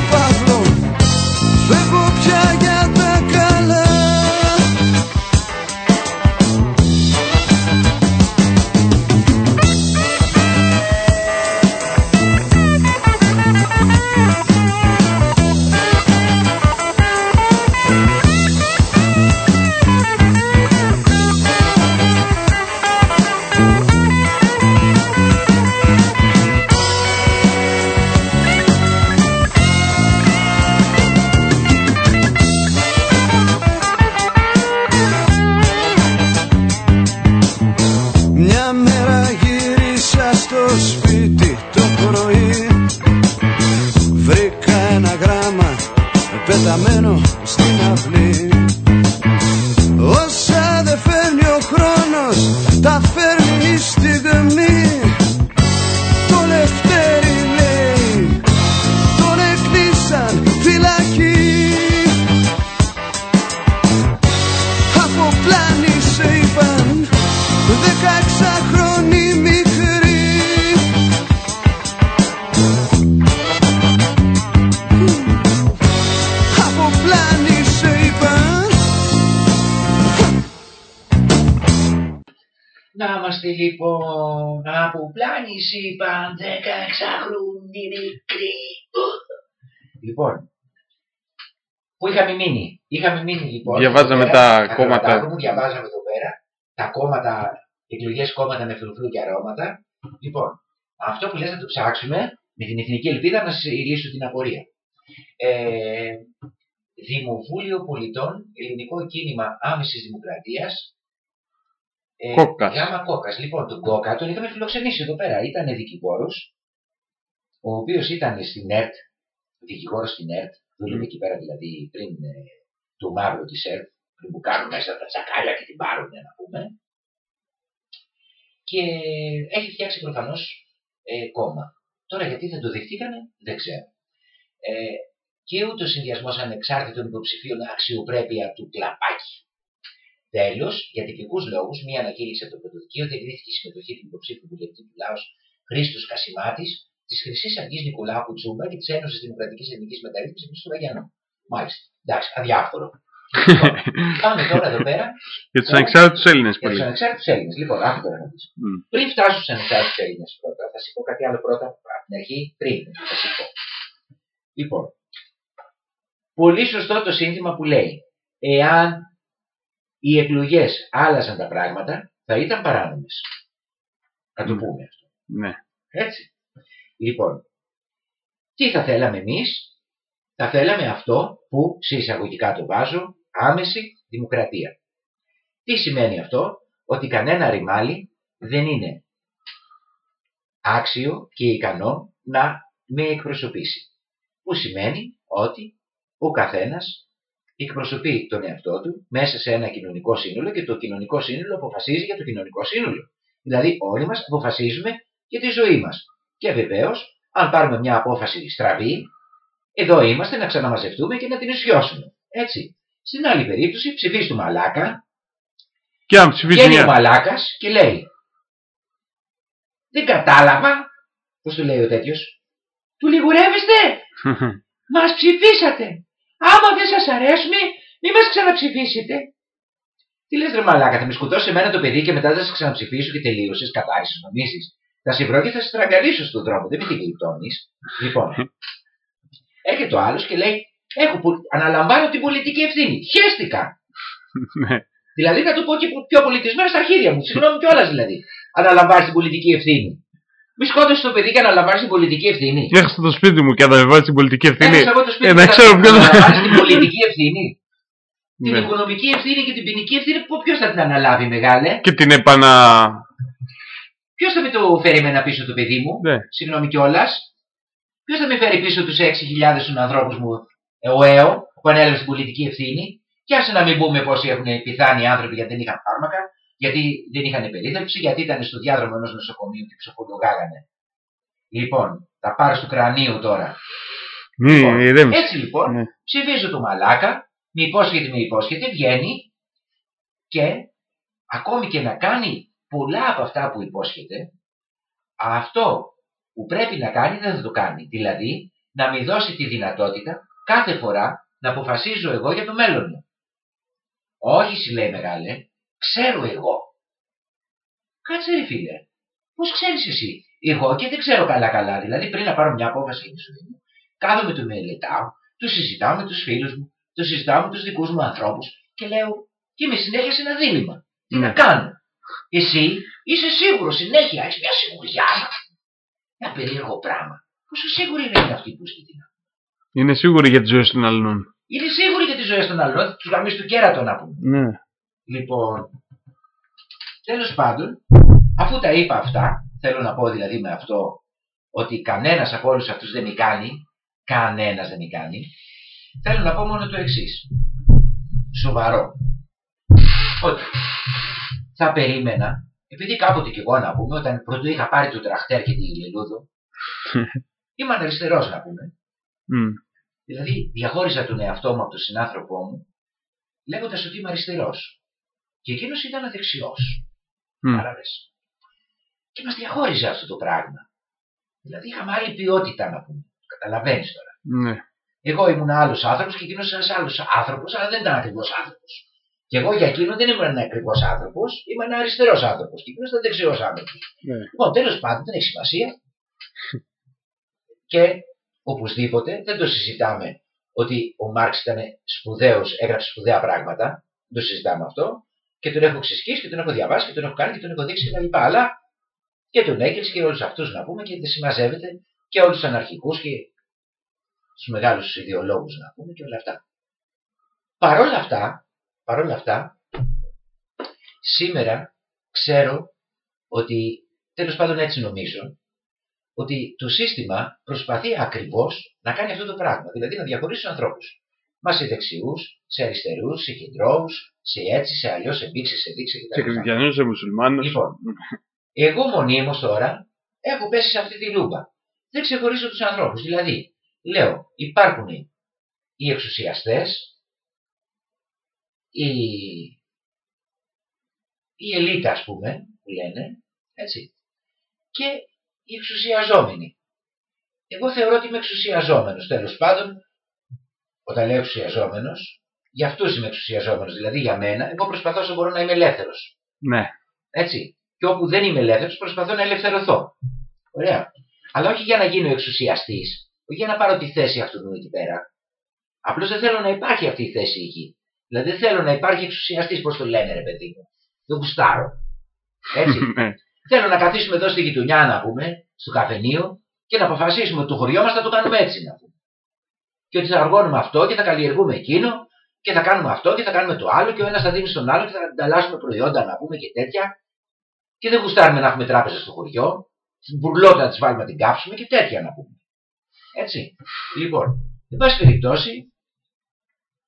είπαν 16χρονη μικρή. Λοιπόν, πού είχαμε μείνει; Είχαμε μείνει λοιπόν. Διαβάζαμε εδώ τα πέρα, κόμματα. ακροατάκο μου, διαβάζαμε εδώ πέρα τα κόμματα, εκλογές κόμματα με φρουφρού και αρώματα. Λοιπόν, αυτό που λες να το ψάξουμε με την Εθνική Ελπίδα να σε λύσω την απορία. Ε, Δημοβούλιο Πολιτών, Ελληνικό Κίνημα Άμεσης Δημοκρατίας, ε, Κόκκας. Γάμα Κόκκας. Λοιπόν, τον Κόκκα τον είχαμε φιλοξενήσει εδώ πέρα. Ήταν δικηγόρος, ο οποίος ήταν στην ΕΡΤ, δικηγόρος στην ΕΡΤ, δούλευε εκεί πέρα δηλαδή πριν ε, το μαύρο της ΕΡΤ, πριν που κάνουν μέσα τα τσακάλια και την πάρουν να πούμε. Και έχει φτιάξει προφανώς ε, κόμμα. Τώρα γιατί δεν το δεχτήκανε, δεν ξέρω. Ε, και ούτε ο συνδυασμός ανεξάρτητων υποψηφίων αξιοπρέπεια του κλαπάκι. Τέλος, για τυπικούς λόγους, μία ανακήρυξη από το Πρωτοδικείο εγκρίθηκε η συμμετοχή του υποψήφιου βουλευτή του Λάο Χρήστος Κασιμάτης, της Χρυσής Αυγής Νικολάου Κουτσούμπα και της Ένωσης Δημοκρατικής Εθνική Μεταρρύθμισης του Βαγιανού. Μάλιστα. Εντάξει, αδιάφορο. Λοιπόν, Πάμε τώρα εδώ πέρα Για τους ανεξάρτητους Έλληνες για τους πολύ. ανεξάρτητους Έλληνες. Λοιπόν, άκου τώρα να δεις. Μμ. Πριν φτάσω στους ανεξάρτητους Έλληνες πρώτα, θα σου πω κάτι άλλο πρώτα από την αρχή, πριν. Θα σου πω. Λοιπόν, πολύ σωστό το σύνθημα που λέει, εάν οι εκλογές άλλαζαν τα πράγματα, θα ήταν παράνομες. Να το Μμ. πούμε αυτό. Ναι. Έτσι. Λοιπόν, τι θα θέλαμε εμείς, θα θέλαμε αυτό που σε εισαγωγικά το βάζω, άμεση δημοκρατία. Τι σημαίνει αυτό, ότι κανένα ρημάλι δεν είναι άξιο και ικανό να με εκπροσωπήσει. Που σημαίνει ότι ο καθένας εκπροσωπεί τον εαυτό του μέσα σε ένα κοινωνικό σύνολο και το κοινωνικό σύνολο αποφασίζει για το κοινωνικό σύνολο. Δηλαδή όλοι μας αποφασίζουμε για τη ζωή μας. Και βεβαίως, αν πάρουμε μια απόφαση στραβή, εδώ είμαστε να ξαναμαζευτούμε και να την ισιώσουμε. Έτσι. Στην άλλη περίπτωση ψηφίζει του μαλάκα, Και αν ψηφίσει βγαίνει ο μια. μαλάκας και λέει δεν κατάλαβα, πώς του λέει ο τέτοιος, του λιγουρεύεστε, μας ψηφίσατε. Άμα δεν σας αρέσουμε, μη μας ξαναψηφίσετε. Τι λες ρε μαλάκα, θα με σκοτώσει εμένα το παιδί και μετά θα σε ξαναψηφίσω και τελείωσες, κατάρρισες νομίζεις. Θα σε βρω και θα σε στραγγαλίσω στον δρόμο, δεν με την γλιτώνεις. Λοιπόν, έρχεται ο άλλος και λέει, έχω, πο- αναλαμβάνω την πολιτική ευθύνη. Χαίστηκα. Ναι. Δηλαδή θα το πω και πιο πολιτισμένο στα χέρια μου. Συγγνώμη κιόλας δηλαδή. Αναλαμβάνεις την πολιτική ευθύνη. Μη σκότωσες το παιδί και αναλαμβάνει την πολιτική ευθύνη. Έχασα το σπίτι μου και αναβεβαιώσει την πολιτική ευθύνη. Έχασα εγώ το σπίτι Ε, μου να και ξέρω ποιος- αναλαμβάνει την πολιτική ευθύνη. Την Ναι. οικονομική ευθύνη και την ποινική ευθύνη ποιος θα την αναλάβει, μεγάλε; Και την επανα. Ποιος θα με το φέρει εμένα πίσω το παιδί μου; Ναι. Συγγνώμη κιόλας. Ποιος θα με φέρει πίσω τους 6.000 των ανθρώπους μου, ε, ο ΕΟ, που ανέλαβε την πολιτική ευθύνη. Και άσε να μην πούμε πόσοι έχουν πεθάνει οι άνθρωποι γιατί δεν είχαν φάρμακα, γιατί δεν είχαν περίθαλψη, γιατί ήταν στο διάδρομο ενός νοσοκομείου και ψοφολογάγανε. Λοιπόν, τα πάρει του κρανίου τώρα. Μη, Λοιπόν, ηρέμησε. έτσι λοιπόν, Ναι. ψηφίζω το μαλάκα, με υπόσχεται, με υπόσχεται, βγαίνει και ακόμη και να κάνει πολλά από αυτά που υπόσχεται, αυτό που πρέπει να κάνει δεν θα το κάνει. Δηλαδή, να μην δώσει τη δυνατότητα κάθε φορά να αποφασίζω εγώ για το μέλλον μου. Όχι, σου λέει μεγάλε, ξέρω εγώ. Κάτσε ρε φίλε, πώς ξέρεις εσύ; Εγώ και δεν ξέρω καλά καλά, δηλαδή πριν να πάρω μια απόφαση για τη ζωή μου, κάθομαι το μελετάω, το συζητάω με τους φίλους μου, το συζητάω με τους δικούς μου ανθρώπους και λέω και είμαι συνέχεια σε ένα δίλημα. Τι να Ναι. κάνω; Εσύ είσαι σίγουρος συνέχεια, έχεις μια σιγουριά. Ένα περίεργο πράγμα. Πόσο σίγουροι είναι αυτοί που ζητούν. Είναι σίγουρη για τη ζωή των άλλων. Είναι σίγουροι για τη ζωή των άλλων, τους γαμίσει του κέρατο να πούμε. Ναι. Λοιπόν, τέλος πάντων, αφού τα είπα αυτά, θέλω να πω δηλαδή με αυτό ότι κανένας από όλους αυτούς δεν με κάνει, κανένας δεν με κάνει, θέλω να πω μόνο το εξής. Σοβαρό. Ότι θα περίμενα, επειδή κάποτε κι εγώ να πούμε, όταν πρωτού είχα πάρει το τραχτέρ και τη λελούδο, ήμουν αριστερός να πούμε. Μμ. Δηλαδή, διαχώριζα τον εαυτό μου από τον συνάνθρωπό μου, λέγοντας ότι είμαι αριστερός. Και εκείνος ήταν δεξιό. Μμ. Κατάλαβε. Και μας διαχώριζε αυτό το πράγμα. Δηλαδή, είχαμε άλλη ποιότητα να πούμε. Καταλαβαίνεις τώρα. Ναι. Εγώ ήμουν άλλος άνθρωπος και εκείνος ένας άλλος άνθρωπος, αλλά δεν ήταν ακριβώς άνθρωπος. Και εγώ για εκείνον δεν ήμουν ένα ακριβώς άνθρωπος, ήμουν ένα αριστερός άνθρωπος. Και εκείνος ήταν δεξιός άνθρωπος. Ναι. Λοιπόν, τέλος πάντων, δεν έχει σημασία. και οπωσδήποτε δεν το συζητάμε ότι ο Μάρξ ήταν σπουδαίος, έγραψε σπουδαία πράγματα. Δεν το συζητάμε αυτό. Και τον έχω ξεσκίσει και τον έχω διαβάσει και τον έχω κάνει και τον έχω δείξει κτλ. Αλλά και τον Έγκελ και όλους αυτούς να πούμε και δεν συμμαζεύεται και όλους τους αναρχικούς και τους μεγάλους ιδεολόγους να πούμε και όλα αυτά. Παρόλα αυτά, παρόλα αυτά, σήμερα ξέρω ότι, τέλος πάντων έτσι νομίζω, ότι το σύστημα προσπαθεί ακριβώς να κάνει αυτό το πράγμα. Δηλαδή να διαχωρίσει τους ανθρώπους. Μας σε δεξιούς, σε αριστερούς, σε κεντρώους, σε έτσι, σε αλλιώς, σε μπήξε, σε δείξε Σε κτλ. χριστιανού, σε μουσουλμάνου. Λοιπόν, εγώ μονίμως τώρα έχω πέσει σε αυτή τη λούμπα. δεν ξεχωρίζω τους ανθρώπους. Δηλαδή, λέω, υπάρχουν οι εξουσιαστές, οι, η ελίτα ας πούμε, που λένε, έτσι, και οι εξουσιαζόμενοι. Εγώ θεωρώ ότι είμαι εξουσιαζόμενος, τέλος πάντων, όταν λέω εξουσιαζόμενος, για αυτούς είμαι εξουσιαζόμενος, δηλαδή για μένα, εγώ προσπαθώ όσο μπορώ να είμαι ελεύθερος. Ναι. Έτσι. Και όπου δεν είμαι ελεύθερος, προσπαθώ να ελευθερωθώ. Ωραία. Αλλά όχι για να γίνω εξουσιαστής, όχι για να πάρω τη θέση αυτού του εκεί πέρα. Απλώς δεν θέλω να υπάρχει αυτή η θέση εκεί. Δηλαδή δεν θέλω να υπάρχει εξουσιαστής, πώς το λένε, ρε παιδί μου. Δεν γουστάρω. Έτσι. Ναι. θέλω να καθίσουμε εδώ στη γειτονιά, να πούμε, στο καφενείο και να αποφασίσουμε ότι το χωριό μας θα το κάνουμε έτσι, να πούμε. Και ότι θα αργώνουμε αυτό και θα καλλιεργούμε εκείνο και θα κάνουμε αυτό και θα κάνουμε το άλλο και ο ένας θα δίνει στον άλλο και θα ανταλλάσσουμε προϊόντα, να πούμε και τέτοια. Και δεν γουστάρουμε να έχουμε τράπεζα στο χωριό. Στην μπουρλότα να τις βάλουμε να την κάψουμε και τέτοια να πούμε. Έτσι. Λοιπόν, εν πάση περιπτώσει,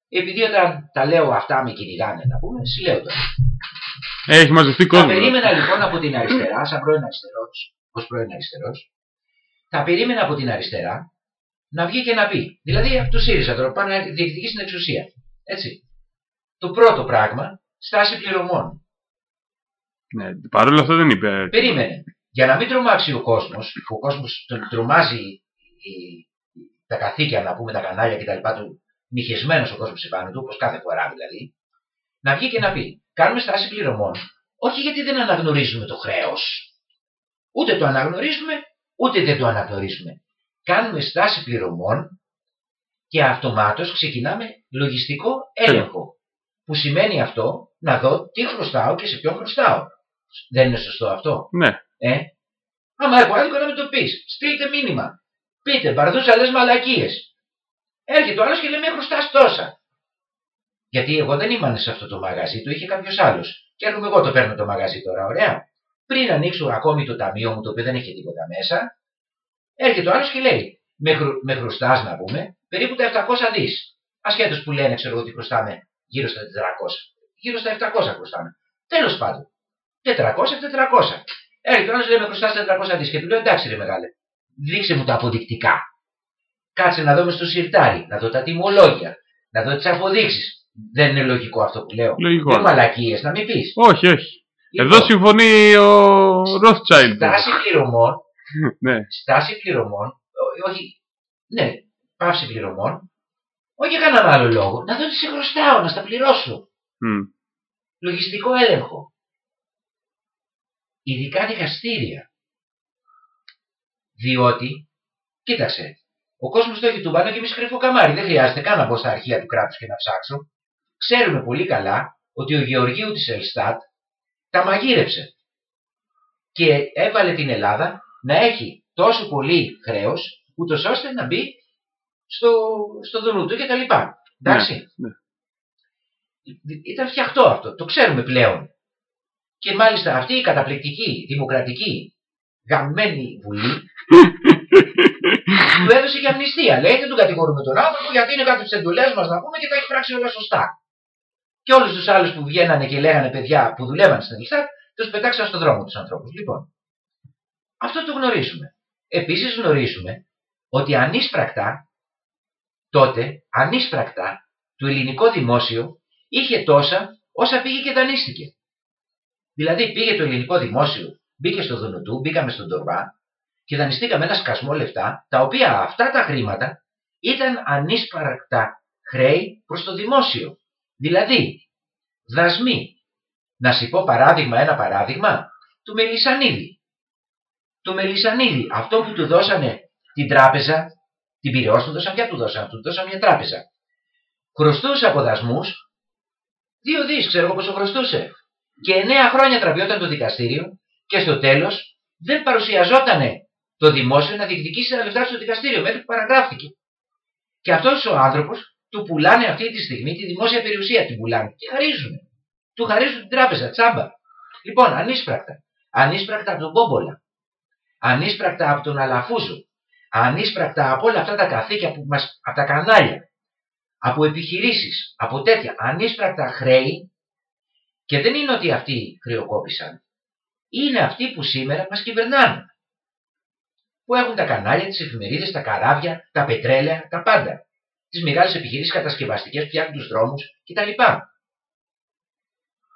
επειδή όταν τα λέω αυτά με κυνηγάνε να πούμε, συλλέω τώρα. Έχει μαζευτεί Θα κόσμο. περίμενα λοιπόν από την αριστερά, σαν πρώην αριστερός, ως πρώην αριστερός, θα περίμενα από την αριστερά να βγει και να πει. Δηλαδή από το ΣΥΡΙΖΑ τώρα πάνε να διεκδικήσει την εξουσία. Έτσι. Το πρώτο πράγμα, στάση πληρωμών. Ναι, Παρ' όλα αυτά δεν είπε. Περίμενε. Για να μην τρομάξει ο κόσμος, που ο κόσμος τον τρομάζει η- τα καθήκια, να πούμε τα κανάλια κτλ. του νυχισμένο ο κόσμος επάνω του, όπως κάθε φορά δηλαδή, να βγει και να πει: Κάνουμε στάση πληρωμών, όχι γιατί δεν αναγνωρίζουμε το χρέος. Ούτε το αναγνωρίζουμε, ούτε δεν το αναγνωρίζουμε. Κάνουμε στάση πληρωμών και αυτομάτως ξεκινάμε λογιστικό έλεγχο. Που σημαίνει αυτό να δω τι χρωστάω και σε ποιον χρωστάω. Δεν είναι σωστό αυτό. Ναι. Ε; Άμα έχω άδικο να με το πεις, στείλτε μήνυμα. Πείτε, μπαρδούσα λες μαλακίες. Έρχεται ο άλλος και λέει: Με χρωστάς τόσα. Γιατί εγώ δεν ήμουν σε αυτό το μαγαζί, το είχε κάποιος άλλος. Και έρχομαι εγώ το παίρνω το μαγαζί τώρα, ωραία. Πριν ανοίξω ακόμη το ταμείο μου, το οποίο δεν έχει τίποτα μέσα, έρχεται ο άλλος και λέει: Με, χρου, με χρωστάς, να πούμε, περίπου τα 700 δις. Ασχέτως που λένε, ξέρω εγώ, ότι χρωστάμε γύρω στα 400. Γύρω στα 700 χρωστάμε. Τέλος πάντων. 400-400. Έρχεται ο άλλος λέει: Με χρωστάς στα 400 δις. Και του λέω: Εντάξει, ρε μεγάλε, δείξε μου τα αποδεικτικά. Κάτσε να δούμε στο σιρτάρι, να δω τα τιμολόγια, να δω τις αποδείξεις. Δεν είναι λογικό αυτό που λέω. Λογικό. Δεν μαλακίες, να μην πεις. Όχι, όχι. Λοιπόν. Εδώ συμφωνεί ο Rothschild. Στάση πληρωμών, Ναι. στάση πληρωμών, ό- όχι, ναι, πάυση πληρωμών, όχι για κανέναν άλλο λόγο. Να δω τι σε χρωστάω, να στα πληρώσω. Μμ. Λογιστικό έλεγχο. Ειδικά δικαστήρια. Διότι, κοίταξε, ο κόσμος το έχει τούμπανο και εμείς κρυφό καμάρι. Δεν χρειάζεται καν να μπω στα αρχεία του κράτους και να ψάξω. Ξέρουμε πολύ καλά ότι ο Γεωργίου της Ελστάτ τα μαγείρεψε. Και έβαλε την Ελλάδα να έχει τόσο πολύ χρέος, ούτως ώστε να μπει στο, στο δουνού του κτλ. Εντάξει. Ναι. Ήταν φτιαχτό αυτό. Το ξέρουμε πλέον. Και μάλιστα αυτή η καταπληκτική, δημοκρατική, γαμμένη βουλή του έδωσε και αμνηστία. Λέει δεν τον κατηγορούμε τον άνθρωπο γιατί είναι κάτω τι εντολές μας να πούμε και τα έχει πράξει όλα σωστά. Και όλους τους άλλους που βγαίνανε και λέγανε παιδιά που δουλεύαν στην Ελιστάτ, τους πετάξαν στον δρόμο τους ανθρώπους. Λοιπόν, αυτό το γνωρίζουμε. Επίσης γνωρίζουμε ότι ανίσπρακτα τότε, ανίσπρακτα, το ελληνικό δημόσιο είχε τόσα όσα πήγε και δανείστηκε. Δηλαδή πήγε το ελληνικό δημόσιο, μπήκε στο Δουνουτού, μπήκαμε στον Τορβά και δανειστήκαμε ένα σκασμό λεφτά, τα οποία αυτά τα χρήματα ήταν ανίσπρακτα χρέη προς το δημόσιο. Δηλαδή, δασμοί. Να σου πω παράδειγμα, ένα παράδειγμα, του Μελισανίδη. Του Μελισανίδη, αυτό που του δώσανε την τράπεζα, την πυρεώς του δώσαν, ποια του δώσαν, του δώσαν μια τράπεζα. Χρωστούσε από δασμούς, δύο δις, ξέρω εγώ πόσο χρωστούσε. Και εννέα χρόνια τραβιόταν το δικαστήριο και στο τέλος δεν παρουσιαζόταν το δημόσιο να διεκδικήσει τα λεφτά στο δικαστήριο μέχρι που παραγράφηκε. Και αυτός ο άνθρωπος του πουλάνε αυτή τη στιγμή τη δημόσια περιουσία, την πουλάνε και χαρίζουν. Του χαρίζουν την τράπεζα, τσάμπα. Λοιπόν, ανίσπρακτα. Ανίσπρακτα από τον Κόμπολα. Ανίσπρακτα από τον Αλαφούζο. Ανίσπρακτα από όλα αυτά τα καθήκια που μας, από τα κανάλια. Από επιχειρήσεις, από τέτοια. Ανίσπρακτα χρέη. Και δεν είναι ότι αυτοί χρεοκόπησαν. Είναι αυτοί που σήμερα μας κυβερνάνε. που έχουν τα κανάλια, τις εφημερίδες, τα καράβια, τα πετρέλαια, τα πάντα. Τις μεγάλες επιχειρήσεις κατασκευαστικές που φτιάχνουν τους δρόμους κτλ.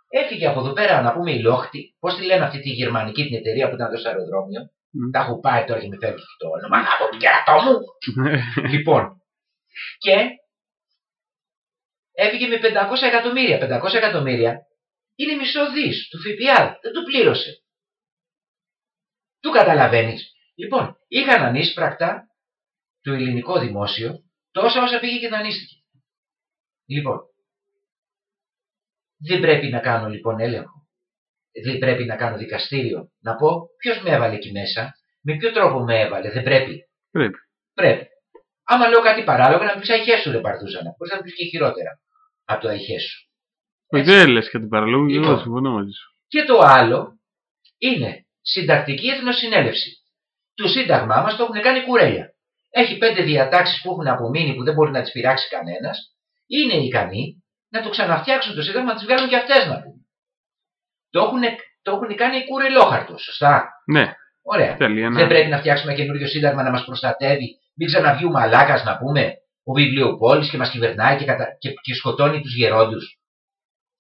Έφυγε από εδώ πέρα να πούμε η Λόχτη, πώς τη λένε αυτή τη γερμανική την εταιρεία που ήταν εδώ στο αεροδρόμιο; Τα έχω πάρει τώρα και με φεύγει το όνομα. Να πω την κερατό μου. λοιπόν, και έφυγε με 500 εκατομμύρια. 500 εκατομμύρια είναι μισό δις του ΦΠΑ. Δεν του πλήρωσε. Του καταλαβαίνεις. Λοιπόν, είχαν ανίσπρακτα το ελληνικό δημόσιο τόσα όσα πήγε και δανείστηκε. Λοιπόν, δεν πρέπει να κάνω λοιπόν έλεγχο. Δεν πρέπει να κάνω δικαστήριο. Να πω ποιος με έβαλε εκεί μέσα, με ποιο τρόπο με έβαλε. Δεν πρέπει. Πρέπει. Πρέπει. Άμα λέω κάτι παράλογο να μου πει αϊχέ σου ρε παρδούζανα. Μπορείς να μου πεις και χειρότερα από το αϊχέ σου. Όχι, δεν λες κάτι παραλόγου, Λοιπόν. εγώ συμφωνώ μαζί σου. Και το άλλο είναι συντακτική εθνοσυνέλευση. Το σύνταγμά μας το έχουν κάνει κουρέλια. Έχει πέντε διατάξεις που έχουν απομείνει που δεν μπορεί να τις πειράξει κανένας. Είναι ικανοί να το ξαναφτιάξουν το σύνταγμα, να τις βγάλουν και αυτές να πούμε. Το έχουν, το έχουν κάνει κουρελόχαρτο, σωστά; Ναι, Ωραία. θέλει ένα. Δεν πρέπει να φτιάξουμε καινούριο σύνταγμα να μας προστατεύει. Μην ξαναβγεί ο μαλάκας να πούμε ο βιβλιοπόλης και μας κυβερνάει και, κατα... και, και σκοτώνει τους γερόντους.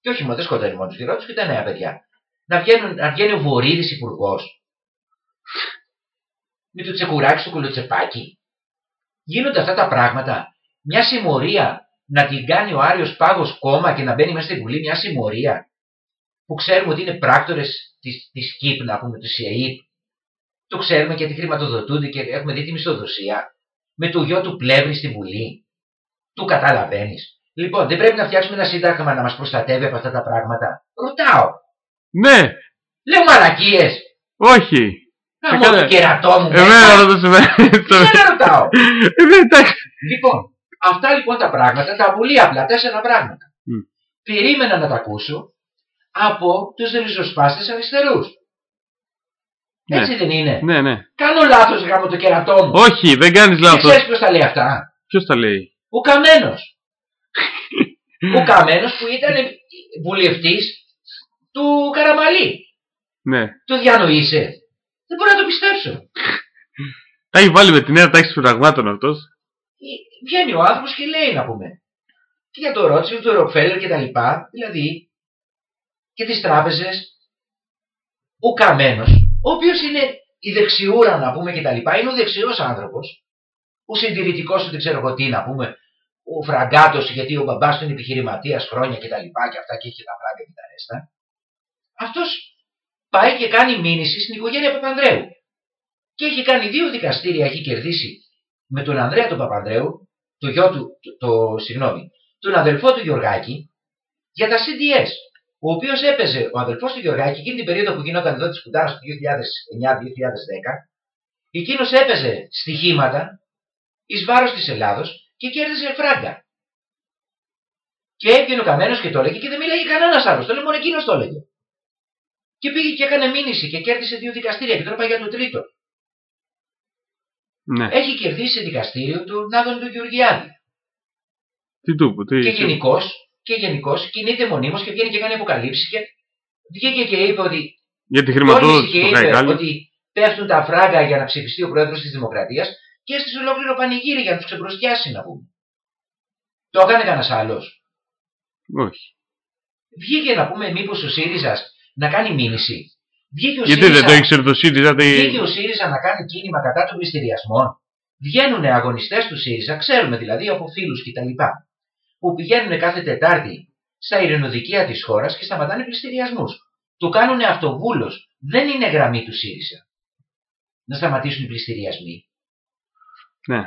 Και όχι μόνο δεν σκοτώνει μόνο τους γερόντους και τα νέα παιδιά. Να, βγαίνουν, να βγαίνει ο Βορύδης υπουργός. Με το τσεκουράκι στο κολοτσεπάκι. Γίνονται αυτά τα πράγματα. Μια συμμορία να την κάνει ο Άριος Πάγος κόμμα και να μπαίνει μέσα στη Βουλή μια συμμορία που ξέρουμε ότι είναι πράκτορες της, της ΚΙΠ, να πούμε, του ΣΥΑΙΠ. Το ξέρουμε γιατί χρηματοδοτούνται και έχουμε δει τη μισθοδοσία. Με το γιο του πλεύρη στη Βουλή. Του καταλαβαίνεις. Λοιπόν, δεν πρέπει να φτιάξουμε ένα σύνταγμα να μας προστατεύει από αυτά τα πράγματα. Ρωτάω. Ναι, Λέω μαλακίες. όχι. Να Ε, μου καλά. το κερατό μου. Εμένα μέσα. ρωτάς εμένα. Εσένα ρωτάω. Ε, ναι, εντάξει. Λοιπόν, αυτά λοιπόν τα πράγματα, τα πολύ απλά, τέσσερα πράγματα. Μμ. Περίμενα να τα ακούσω από τους ριζοσπάστες αριστερούς. Ναι. Έτσι δεν είναι. Ναι, ναι. Κάνω λάθος γάμο το κερατό μου. Όχι, δεν κάνεις Και λάθος. ξέρεις ποιος τα λέει αυτά; Ποιος τα λέει; Ο Καμένος. ο Καμένος που ήταν βουλευτής του Καραμαλή. Ναι. Το διανοείσαι. Δεν μπορώ να το πιστέψω. Τα έχει βάλει με τη νέα τάξη πραγμάτων αυτός. Ε, Βγαίνει ο άνθρωπος και λέει να πούμε. Και για το Ρότσιλ, το Ροκφέλλερ και τα λοιπά. Δηλαδή και τις τράπεζες. Ο Καμένος, ο οποίος είναι η δεξιούρα να πούμε και τα λοιπά, είναι ο δεξιός άνθρωπος. Ο συντηρητικός του δεν ξέρω εγώ τι να πούμε. Ο Φραγκάτος γιατί ο μπαμπάς του είναι επιχειρηματίας χρόνια και τα λοιπά και αυτά και έχει και τα φράγκα και τα ρέστα. Αυτός πάει και κάνει μήνυση στην οικογένεια Παπανδρέου. Και έχει κάνει δύο δικαστήρια, έχει κερδίσει με τον Ανδρέα τον Παπανδρέου, το γιο του, το, το, συγγνώμη, τον αδελφό του Γιωργάκη, για τα CDS. Ο οποίος έπαιζε, ο αδελφός του Γιωργάκη, εκείνη την περίοδο που γινόταν εδώ της Σπουδάρα το 2009-2010, εκείνος έπαιζε στοιχήματα εις βάρος της Ελλάδος και κέρδιζε φράγκα. Και έβγαινε ο Καμένος και το έλεγε και δεν μίλαγε κανένας άλλος. Το έλεγε μόνο εκείνος το έλεγε. Και πήγε και έκανε μήνυση και κέρδισε δύο δικαστήρια και τώρα πάει για το τρίτο. Ναι. Έχει κερδίσει σε δικαστήριο τον Άδωνη του Γεωργιάδη. Τι του είπε, τι. Και γενικώς και γενικώς κινείται μονίμως και βγαίνει και κάνει αποκαλύψεις και βγήκε και είπε ότι. Για τη τόλμησε χρηματοδότηση και του είπε Γαϊγάλη. ότι πέφτουν τα φράγκα για να ψηφιστεί ο πρόεδρος της Δημοκρατίας και έστησε ολόκληρο πανηγύρι για να τους ξεμπροστιάσει να πούμε. Το έκανε κανένας άλλος. Όχι. Βγήκε να πούμε μήπως ο ΣΥΡΙΖΑ να κάνει μήνυση. Βγήκε ο Γιατί δεν ΣΥΡΙΖΑ- το ήξερε το ΣΥΡΙΖΑ. τι- Βγήκε ο ΣΥΡΙΖΑ να κάνει κίνημα κατά των πληστηριασμών. Βγαίνουν αγωνιστές του ΣΥΡΙΖΑ, ξέρουμε δηλαδή από φίλους κτλ. Που πηγαίνουν κάθε Τετάρτη στα ειρηνοδικεία της χώρας και σταματάνε πληστηριασμούς. Το κάνουν αυτοβούλος. Δεν είναι γραμμή του ΣΥΡΙΖΑ. Να σταματήσουν οι πληστηριασμοί. Ναι.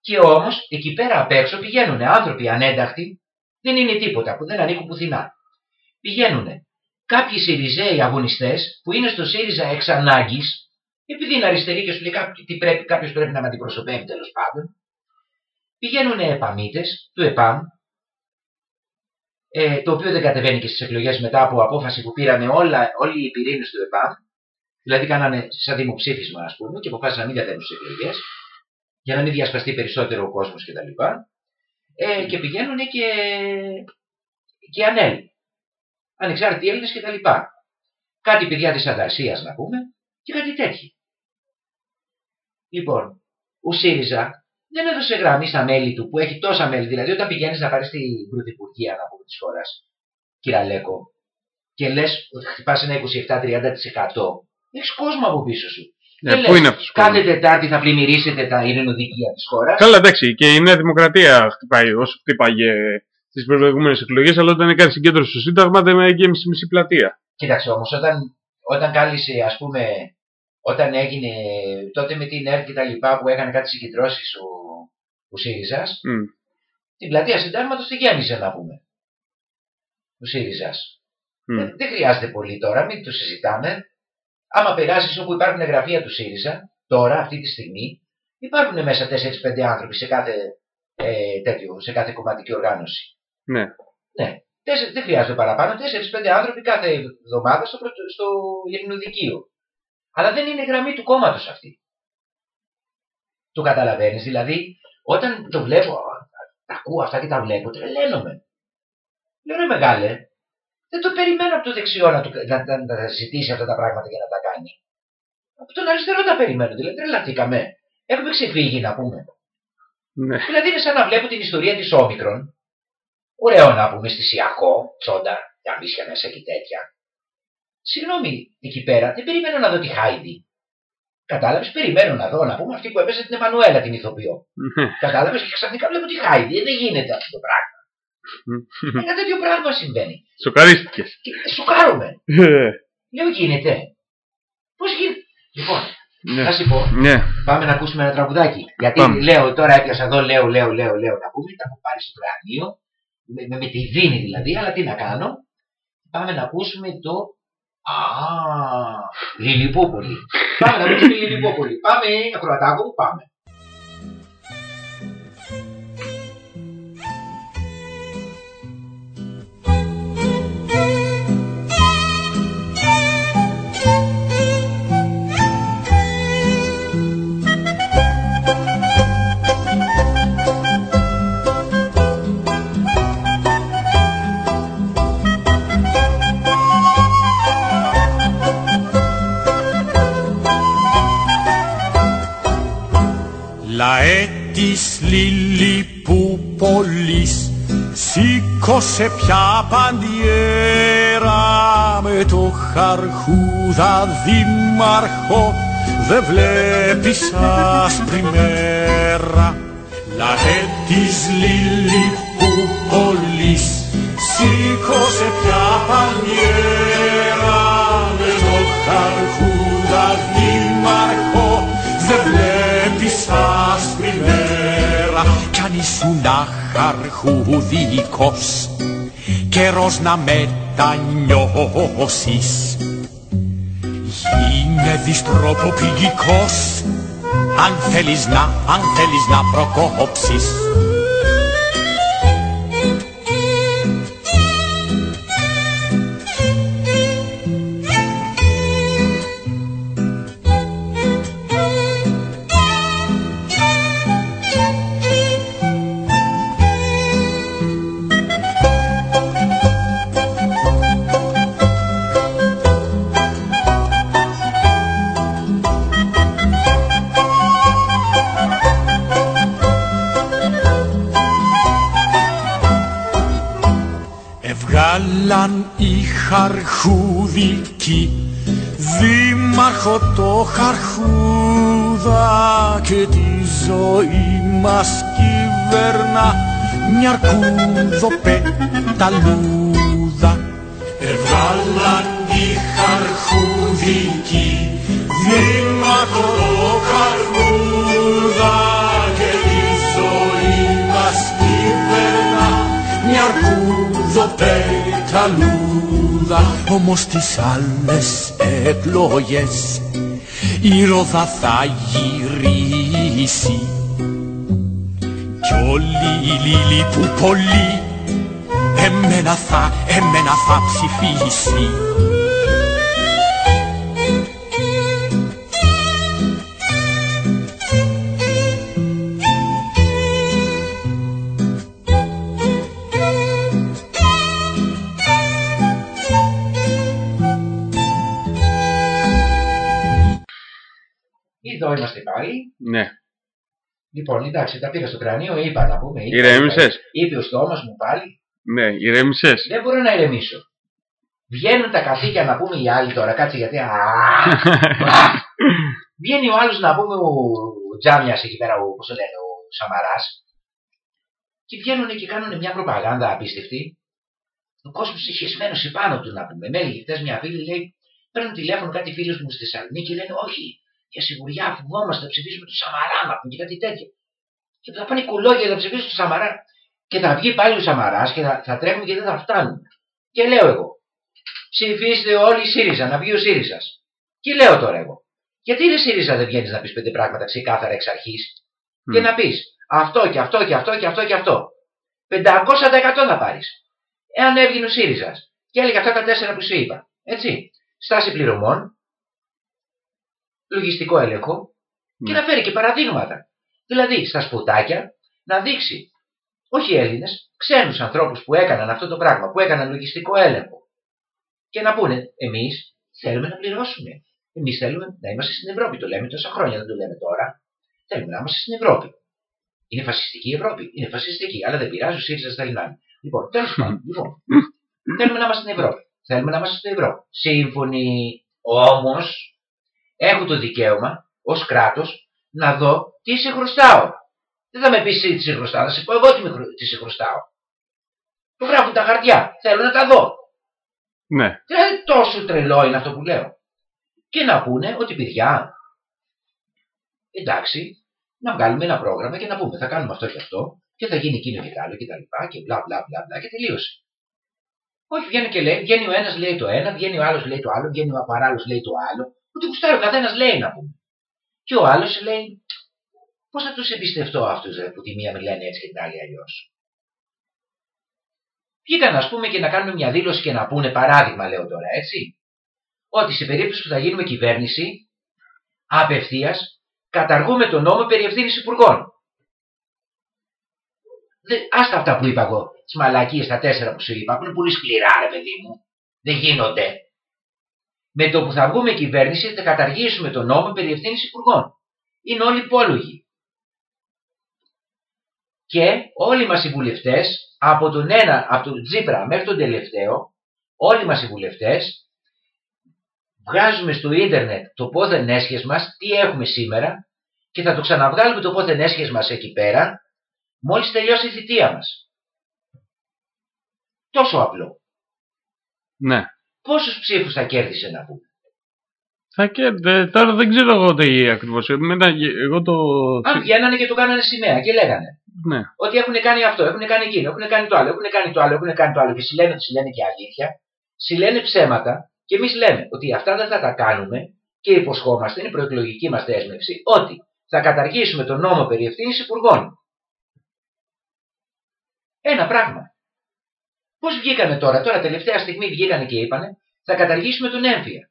Και όμως εκεί πέρα απ' έξω πηγαίνουν άνθρωποι ανένταχτοι, δεν είναι τίποτα που δεν ανήκουν πουθενά. Πηγαίνουν κάποιοι ΣΥΡΙΖΑΙ αγωνιστές που είναι στο ΣΥΡΙΖΑ εξ ανάγκης, επειδή είναι αριστεροί και σου λέει κάποιο τι πρέπει, κάποιος πρέπει να με αντιπροσωπεύει τέλος πάντων. Πηγαίνουν επαμίτε του ΕΠΑΜ, ε, το οποίο δεν κατεβαίνει και στις εκλογές μετά από απόφαση που πήραν όλα, όλοι οι πυρήνες του ΕΠΑΜ. Δηλαδή κάνανε σαν δημοψήφισμα, ας πούμε, και αποφάσισαν να μην κατέβουν στις εκλογές για να μην διασπαστεί περισσότερο ο κόσμος κτλ. Ε, και πηγαίνουν και, και ανέλ. Ανεξάρτητοι Έλληνες κτλ. Κάτι παιδιά της Ανταρσίας να πούμε και κάτι τέτοιο. Λοιπόν, ο ΣΥΡΙΖΑ δεν έδωσε γραμμή στα μέλη του που έχει τόσα μέλη. Δηλαδή, όταν πηγαίνεις να πάρεις την πρωθυπουργία να πούμε της χώρας, κυραλέκο, και λες ότι χτυπάς ένα 27-30%, έχεις κόσμο από πίσω σου. Ναι, Δεν πού λες, είναι αυτός ο Κάθε κόσμος; Τετάρτη θα πλημμυρίσετε τα ειρηνοδικεία της χώρας. Καλά, εντάξει, και η Νέα Δημοκρατία χτυπάει όσο χτύπαγε στις προηγούμενες εκλογές, αλλά όταν έκανε συγκέντρωση στο Σύνταγμα δεν γέμισε μισή πλατεία. Κοίταξε όμως, όταν, όταν κάλυσε, ας πούμε, όταν έγινε τότε με την ΕΡΤ και τα λοιπά που έκανε κάτι συγκεντρώσεις ο, ο ΣΥΡΙΖΑ, Μμ. την πλατεία Συντάγματος τη γέμισε να πούμε. Ο ΣΥΡΙΖΑ. Μμ. Δεν, δεν χρειάζεται πολύ τώρα, μην το συζητάμε. Άμα περάσεις όπου υπάρχουν γραφεία του ΣΥΡΙΖΑ, τώρα, αυτή τη στιγμή, υπάρχουν μέσα 4-5 άνθρωποι σε κάθε, ε, τέτοιο, σε κάθε κομματική οργάνωση. Ναι. Ναι. Τέσσερι- δεν χρειάζεται παραπάνω. 4-5 άνθρωποι κάθε εβδομάδα στο, πρωτο- στο ειρηνοδικείο. Αλλά δεν είναι γραμμή του κόμματος αυτή. Το καταλαβαίνεις. Δηλαδή, όταν το βλέπω, τα ακούω αυτά και τα βλέπω, τρελαίνομαι. Λέω ρε μεγάλε, δεν το περιμένω από το δεξιό να, του, να, να, να τα ζητήσει αυτά τα πράγματα για να τα κάνει. Από τον αριστερό τα περιμένω. Δηλαδή, τρελαθήκαμε. Έχουμε ξεφύγει να πούμε. ναι. Δηλαδή είναι σαν να βλέπω την ιστορία της Όμικρον. Ωραίο να πούμε αισθησιακό, τσόντα, γαμίσια μέσα και τέτοια. Συγγνώμη, εκεί πέρα δεν περιμένω να δω τη Χάιντι. Κατάλαβες, περιμένω να δω να πούμε αυτή που έπαιζε την Εμμανουέλα την ηθοποιό. Ναι. Κατάλαβες και ξαφνικά βλέπω τη Χάιντι. Ε, δεν γίνεται αυτό το πράγμα. Ένα τέτοιο πράγμα συμβαίνει. Σοκαρίστηκες. Και σοκάρομαι. Λέω γίνεται. Πώς γίνεται. Λοιπόν, ναι. θα σου πω, ναι. Πάμε να ακούσουμε ένα τραγουδάκι. Γιατί Πάμε. λέω, τώρα έπιασα εδώ, λέω, λέω, λέω, λέω να πούμε, τα έχω πάρει στο κρανίο, με, με, με τη δίνη δηλαδή, αλλά τι να κάνω. Πάμε να ακούσουμε το. Α, Λιλιπούπολη. πάμε να ακούσουμε Λιλιπούπολη. Πάμε, ακροατάκο μου, πάμε. Σήκωσε πια παντιέρα με το χαρχούδα δήμαρχο δε βλέπεις άσπρη μέρα. Λαέ της Λιλιπούπολης σήκωσε πια παντιέρα με το χαρχούδα δήμαρχο δε βλέπεις άσπρη μέρα. Κι αν ήσουν αχαρχουδικός καιρός να μετανιώσεις. Γίνε διστροποπηγικός αν θέλεις να, αν θέλεις να προκόψεις χαρχούδικοι δήμαρχο το χαρχούδα και τη ζωή μας κυβέρνα μια αρκούδο πεταλούδα. Έβγαλαν οι χαρχούδικοι δήμαρχο το χαρχούδα και τη ζωή μας κυβέρνα μια αρκούδο πεταλούδα όμως τις άλλες εκλογές η ρόδα θα γυρίσει. Κι όλοι οι λίλοι που πολλοί εμένα θα, εμένα θα ψηφίσει εδώ είμαστε πάλι. Ναι. Λοιπόν, εντάξει, τα πήρα στο κρανίο, είπα να πούμε. είπα, Ηρέμησες; είπα. Είπε ο στόμα μου πάλι. Ναι, ηρέμησες. Δεν μπορώ να ηρεμήσω. Βγαίνουν τα καθήκια να πούμε οι άλλοι τώρα, κάτσε γιατί. Α, Βγαίνει ο άλλος να πούμε ο Τζάμιας εκεί πέρα, ο, πώς το λένε, ο Σαμαράς. Και βγαίνουν και κάνουν μια προπαγάνδα απίστευτη. Ο κόσμος συχισμένο επάνω του να πούμε. Με έλεγε χθε μια φίλη, λέει, παίρνουν τηλέφωνο κάτι φίλους μου στη Θεσσαλονίκη και λένε Όχι, για σιγουριά φοβόμαστε να ψηφίσουμε του Σαμαρά να πούμε και κάτι τέτοιο. Και θα πάνε κουλόγια να ψηφίσουν του Σαμαρά. Και θα βγει πάλι ο Σαμαράς και θα, θα τρέχουμε και δεν θα φτάνουν. Και λέω εγώ, ψηφίστε όλοι ΣΥΡΙΖΑ, να βγει ο ΣΥΡΙΖΑ. Και λέω τώρα εγώ, γιατί ρε ΣΥΡΙΖΑ δεν βγαίνεις να πεις πέντε πράγματα ξεκάθαρα εξ αρχής και να πεις αυτό και αυτό και αυτό και αυτό και αυτό. 500% να πάρεις. Εάν έβγαινε ο ΣΥΡΙΖΑ και έλεγε αυτά τα τέσσερα που σου είπα. Έτσι. Στάση πληρωμών, λογιστικό έλεγχο και να φέρει και παραδείγματα. Δηλαδή στα σποτάκια να δείξει όχι Έλληνες, ξένους ανθρώπους που έκαναν αυτό το πράγμα, που έκαναν λογιστικό έλεγχο. Και να πούνε, εμείς θέλουμε να πληρώσουμε. Εμείς θέλουμε να είμαστε στην Ευρώπη. Το λέμε τόσα χρόνια, δεν το λέμε τώρα. Θέλουμε να είμαστε στην Ευρώπη. Είναι φασιστική η Ευρώπη. Είναι φασιστική. Αλλά δεν πειράζει, ο ΣΥΡΙΖΑ θα λυνάνει. Λοιπόν, τέλος πάντων. Λοιπόν, θέλουμε να είμαστε στην Ευρώπη. Θέλουμε να είμαστε στην Ευρώπη. Σύμφωνοι όμως, έχω το δικαίωμα ως κράτος να δω τι σε χρωστάω. Δεν θα με πεις εσύ τι σε χρωστάω, θα σε πω εγώ τι, με, χρω- τι σε χρωστάω. Το γράφουν τα χαρτιά. Θέλω να τα δω. Ναι. Δηλαδή τόσο τρελό είναι αυτό που λέω. Και να πούνε ότι παιδιά, εντάξει, να βγάλουμε ένα πρόγραμμα και να πούμε θα κάνουμε αυτό και αυτό και θα γίνει εκείνο και το άλλο και τα λοιπά και μπλα μπλα μπλα μπλα και τελείωσε. Όχι, βγαίνει και λέει, βγαίνει ο ένας λέει το ένα, βγαίνει ο άλλος λέει το άλλο, βγαίνει ο παράλληλο λέει το άλλο. Ούτε κουστάρει ο καθένας λέει να πούμε. Και ο άλλος λέει, πώς θα τους εμπιστευτώ αυτούς που τη μία μιλάνε έτσι και την άλλη αλλιώς. Βγήκαν ας πούμε και να κάνουν μια δήλωση και να πούνε παράδειγμα, λέω τώρα έτσι, ότι σε περίπτωση που θα γίνουμε κυβέρνηση, απευθείας καταργούμε τον νόμο περί ευθύνης υπουργών. Δε- Άστα αυτά που είπα εγώ, τις μαλακίες τα τέσσερα που σου είπα, που είναι πολύ σκληρά, ρε παιδί μου. Δεν γίνονται. Με το που θα βγούμε κυβέρνηση θα καταργήσουμε τον νόμο περί ευθύνης υπουργών. Είναι όλοι υπόλογοι. Και όλοι μας οι βουλευτές, από τον ένα, από τον Τζίπρα μέχρι τον τελευταίο, όλοι μας οι βουλευτές, βγάζουμε στο ίντερνετ το πόθεν έσχες μας, τι έχουμε σήμερα, και θα το ξαναβγάλουμε το πόθεν έσχες μας εκεί πέρα, μόλις τελειώσει η θητεία μας. Τόσο απλό. Ναι. Πόσους ψήφους θα κέρδισε να πούμε; Θα και, δε- τώρα δεν ξέρω εγώ τι ακριβώς. Εμένα, εγώ το... Αν βγαίνανε και το κάνανε σημαία και λέγανε Ναι. ότι έχουν κάνει αυτό, έχουν κάνει εκείνο, έχουν κάνει το άλλο, έχουν κάνει το άλλο, έχουν κάνει το άλλο και συλλένε ότι συλλένε και αλήθεια, συλλένε ψέματα και εμείς λέμε ότι αυτά δεν θα τα κάνουμε και υποσχόμαστε, είναι προεκλογική μας δέσμευση, ότι θα καταργήσουμε τον νόμο περί ευθύνης υπουργών. Ένα πράγμα. Πώς βγήκανε τώρα, τώρα τελευταία στιγμή βγήκανε και είπανε θα καταργήσουμε τον έμφυα.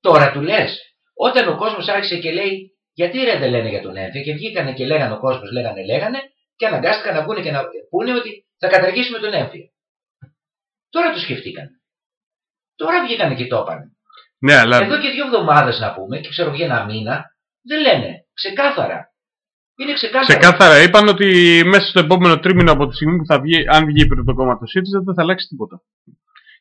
Τώρα του λες, όταν ο κόσμος άρχισε και λέει γιατί ρε δεν λένε για τον έμφυα και βγήκανε και λέγανε ο κόσμος, λέγανε, λέγανε και αναγκάστηκαν να βγουν και να πούνε ότι θα καταργήσουμε τον έμφυα. Τώρα το σκεφτήκαν. Τώρα βγήκανε και το είπαν. Ναι, αλλά... Εδώ και δύο εβδομάδες να πούμε, και ξέρω για ένα μήνα, δεν λένε. Ξεκάθαρα. Είναι ξεκάθαρα. Ξεκάθαρα είπαν ότι μέσα στο επόμενο τρίμηνο από τη στιγμή που θα βγει, αν βγει υπέρ το κόμμα το ΣΥΡΙΖΑ, δεν θα αλλάξει τίποτα.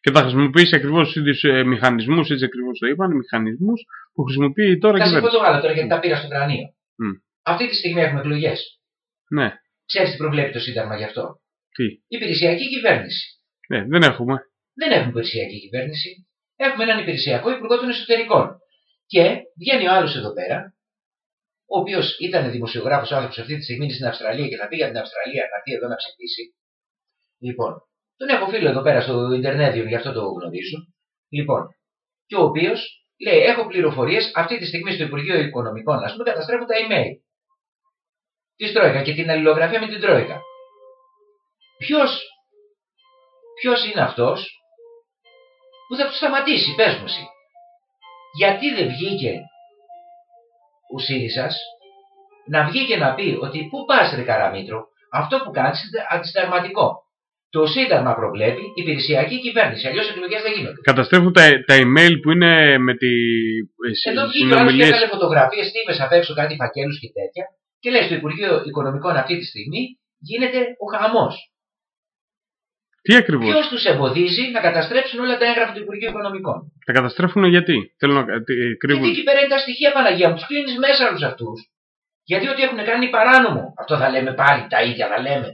Και θα χρησιμοποιήσει ακριβώς του ίδιου μηχανισμούς, έτσι ακριβώς το είπαν, μηχανισμούς που χρησιμοποιεί τώρα Θα η σε πω κυβέρνηση. το άλλο τώρα γιατί τα πήρα στο κρανίο. Μμ. Αυτή τη στιγμή έχουμε εκλογές. Ναι. Ξέρεις τι προβλέπει το Σύνταγμα γι' αυτό; Τι; Υπηρεσιακή κυβέρνηση. Ναι, δεν έχουμε. Δεν έχουμε υπηρεσιακή κυβέρνηση. Έχουμε έναν υπηρεσιακό υπουργό των εσωτερικών. Και βγαίνει ο άλλος εδώ πέρα, ο οποίος ήταν δημοσιογράφος άνθρωπος αυτή τη στιγμή είναι στην Αυστραλία και θα πήγε από την Αυστραλία να έρθει εδώ να ψηφίσει. Λοιπόν, τον έχω φίλο εδώ πέρα στο Ιντερνέδιο, γι' αυτό το γνωρίζω. Λοιπόν, και ο οποίος λέει: Έχω πληροφορίες αυτή τη στιγμή στο Υπουργείο Οικονομικών, ας πούμε, καταστρέφουν τα email τη Τρόικα και την αλληλογραφία με την Τρόικα. Ποιος ποιος είναι αυτός που θα τους σταματήσει, πες μου εσύ. Γιατί δεν βγήκε ο ΣΥΡΙΖΑς να βγει και να πει ότι πού πας ρε Καραμήτρο, αυτό που κάνεις είναι αντισυνταγματικό. Το Το Σύνταγμα προβλέπει υπηρεσιακή κυβέρνηση. Αλλιώς εκλογές δεν γίνονται. Καταστρέφουν τα, τα email που είναι με τη ε, Εδώ βγήκε ο άλλος και συνομιλίες. έκανε φωτογραφίες, τύπε απ' έξω κάτι φακέλους και τέτοια. Και λέει στο Υπουργείο Οικονομικών αυτή τη στιγμή γίνεται ο χαμός. Τι ακριβώς; Ποιος τους εμποδίζει να καταστρέψουν όλα τα έγγραφα του Υπουργείου Οικονομικών; Τα καταστρέφουν γιατί; Θέλω να τι, κρύβουν. Γιατί εκεί πέρα είναι τα στοιχεία Παναγία μου, τους κλείνεις μέσα όλου αυτούς. Γιατί ό,τι έχουν κάνει είναι παράνομο. Αυτό θα λέμε πάλι, τα ίδια θα λέμε.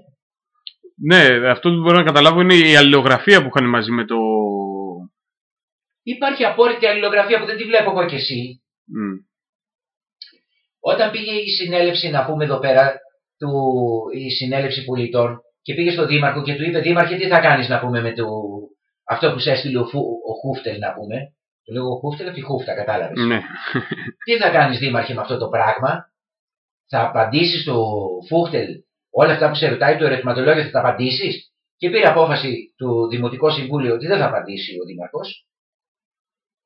Ναι, αυτό που μπορώ να καταλάβω είναι η αλληλογραφία που είχαν μαζί με το. Υπάρχει απόρριτη αλληλογραφία που δεν τη βλέπω εγώ και εσύ. Μμ. Όταν πήγε η συνέλευση, να πούμε εδώ πέρα, του, η συνέλευση πολιτών και πήγε στον Δήμαρχο και του είπε: Δήμαρχε, τι θα κάνεις να πούμε με το, αυτό που σε έστειλε ο, Φου, ο Χούφτελ, να πούμε; Το λέω ο Χούφτελ από τη Χούφτα, κατάλαβες; Ναι. Τι θα κάνεις, Δήμαρχε, με αυτό το πράγμα; Θα απαντήσεις στο Φούχτελ όλα αυτά που σε ρωτάει το ερωτηματολόγιο, θα τα απαντήσεις; Και πήρε απόφαση του Δημοτικού Συμβούλιο ότι δεν θα απαντήσει ο Δήμαρχος.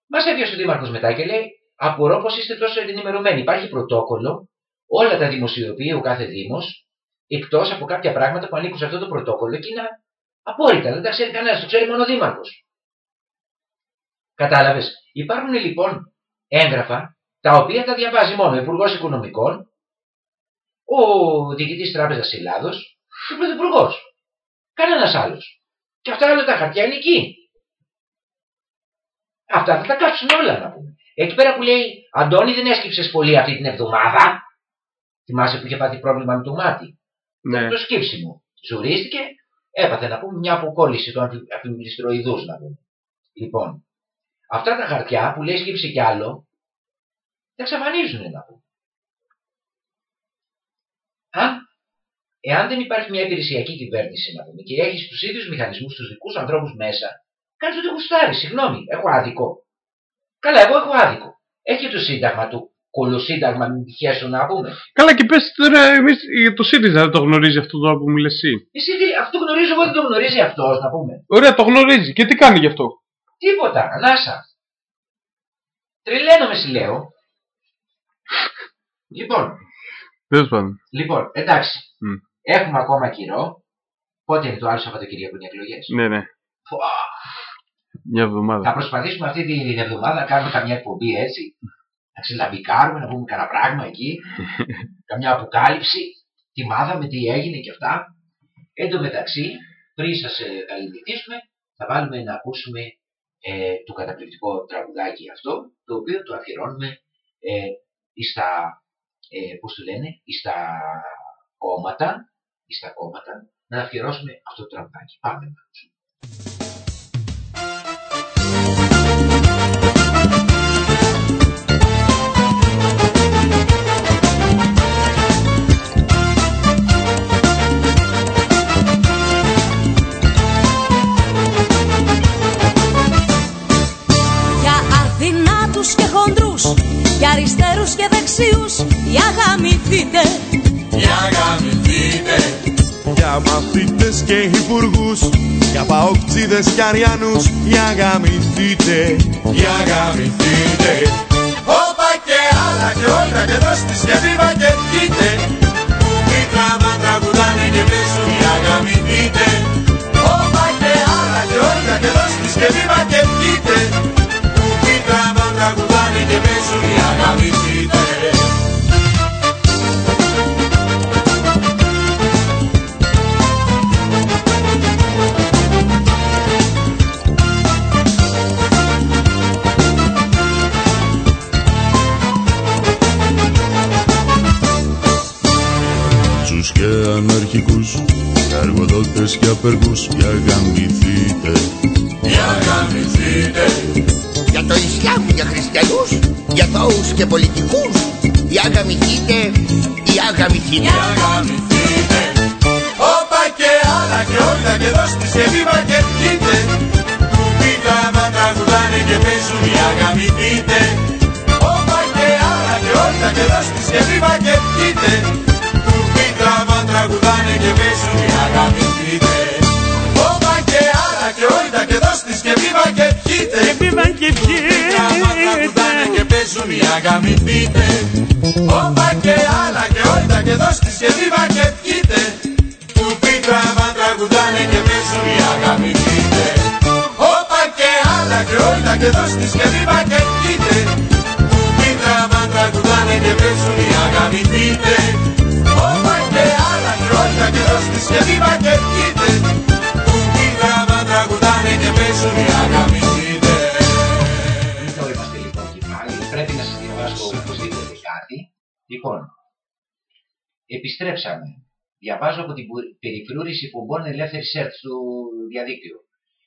Μας έπιασε ο Δήμαρχος μετά και λέει: Απορώ πως είστε τόσο ενημερωμένοι. Υπάρχει πρωτόκολλο, όλα τα δημοσιοποιεί ο κάθε Δήμος, εκτός από κάποια πράγματα που ανήκουν σε αυτό το πρωτόκολλο και είναι απόρριτα. Δεν τα ξέρει κανένας, το ξέρει μόνο ο Δήμαρχος. Κατάλαβες. Υπάρχουν λοιπόν έγγραφα τα οποία τα διαβάζει μόνο ο Υπουργός Οικονομικών, ο Διοικητής Τράπεζας Ελλάδος και ο Πρωθυπουργός. Κανένας άλλος. Και αυτά όλα τα χαρτιά είναι εκεί. Αυτά θα τα κάψουν όλα να πούμε. Εκεί πέρα που λέει Αντώνη δεν έσκυψες πολύ αυτή την εβδομάδα. Θυμάσαι που είχε πάθει πρόβλημα με το μάτι. Ναι. Το σκύψιμο. Ζουρίστηκε, έπαθε να πούμε μια αποκόλληση του αμφι- αμφιβληστροειδούς να πούμε. Λοιπόν, αυτά τα χαρτιά που λέει σκύψε κι άλλο, τα εξαφανίζουν να πούμε. Αν, εάν δεν υπάρχει μια υπηρεσιακή κυβέρνηση να πούμε και έχεις τους ίδιους μηχανισμούς, τους δικούς ανθρώπους μέσα, κάνεις ό,τι γουστάρεις. Συγγνώμη, έχω άδικο. Καλά, εγώ έχω άδικο. Έχει και το σύνταγμα του. Κολοσύνταγμα, μην τυχαίσου να πούμε. Καλά, και πες τώρα εμείς, για το ΣΥΡΙΖΑ δεν το γνωρίζει αυτό τώρα που μου λες εσύ. Εσύ τι, αυτό γνωρίζω εγώ δεν το γνωρίζει αυτός, να πούμε. Ωραία, το γνωρίζει. Και τι κάνει γι' αυτό; Τίποτα, ανάσα. Τρελαίνομαι, σου λέω. λοιπόν, Τέλος πάντων. λοιπόν, εντάξει. Μμ. Έχουμε ακόμα καιρό. Πότε είναι το άλλο Σαββατοκύριακο είναι οι εκλογές; Ναι, ναι. Μια εβδομάδα. Θα προσπαθήσουμε αυτή την εβδομάδα να κάνουμε καμιά εκπομπή έτσι. Να ξελαμπικάρουμε, να πούμε κανένα πράγμα εκεί. καμιά αποκάλυψη. Τι μάθαμε, τι έγινε και αυτά. Εν τω μεταξύ, πριν σας καληνυχτήσουμε, θα βάλουμε να ακούσουμε ε, το καταπληκτικό τραγουδάκι αυτό, το οποίο το αφιερώνουμε ε, στα, ε, πώς το λένε, στα κόμματα, στα κόμματα, να αφιερώσουμε αυτό το τραγουδάκι. Πάμε να ακούσουμε. Για αριστερούς και δεξιούς Για γαμηθείτε Για γαμηθείτε Για μαθήτες και υπουργούς Για παοκτζίδες και αριανούς Για γαμηθείτε Για γαμηθείτε Όπα και άλλα και όλα και δώστης και βήμα και πείτε. Που τράβα τραγουδάνε και πέσουν Για γαμηθείτε Όπα και άλλα και όλα και δώστης και βήμα και πείτε. Που τράβα τραγουδάνε και πέσουν Για γαμηθείτε Τους και αναρχικούς εργοδότες και απεργούς για γαμηθείτε. Για γαμηθείτε Για το Ισλάμ, για χριστιανούς, για θόους και πολιτικούς Για γαμηθείτε, για γαμηθείτε Για γαμηθείτε Όπα και άλλα και όλα και δώστης και βήμα και πείτε Κουπίτα μα τραγουδάνε και παίζουν για γαμηθείτε Όπα και άλλα και όλα και δώστης και βήμα και πείτε Κουπίτα μα τραγουδάνε και παίζουν για γαμηθείτε και παίζουν για γαμηθείτε Όπα και άλλα και όλα και δώστης και βήμα και πείτε Που πίτρα μα τραγουδάνε και παίζουν πέσουν οι αγαμηθείτε Όπα και άλλα και όλα και δώστης και βήμα και κοίτε Μήτρα μάντρα κουτάνε και πέσουν οι αγαμηθείτε Όπα και άλλα και όλα και δώστης και βήμα και κοίτε Μήτρα μάντρα κουτάνε και πέσουν οι αγαμηθείτε Λοιπόν, επιστρέψαμε. Διαβάζω από την που- περιφρούρηση εκπομπών ελεύθερη ΕΡΤ του διαδίκτυου.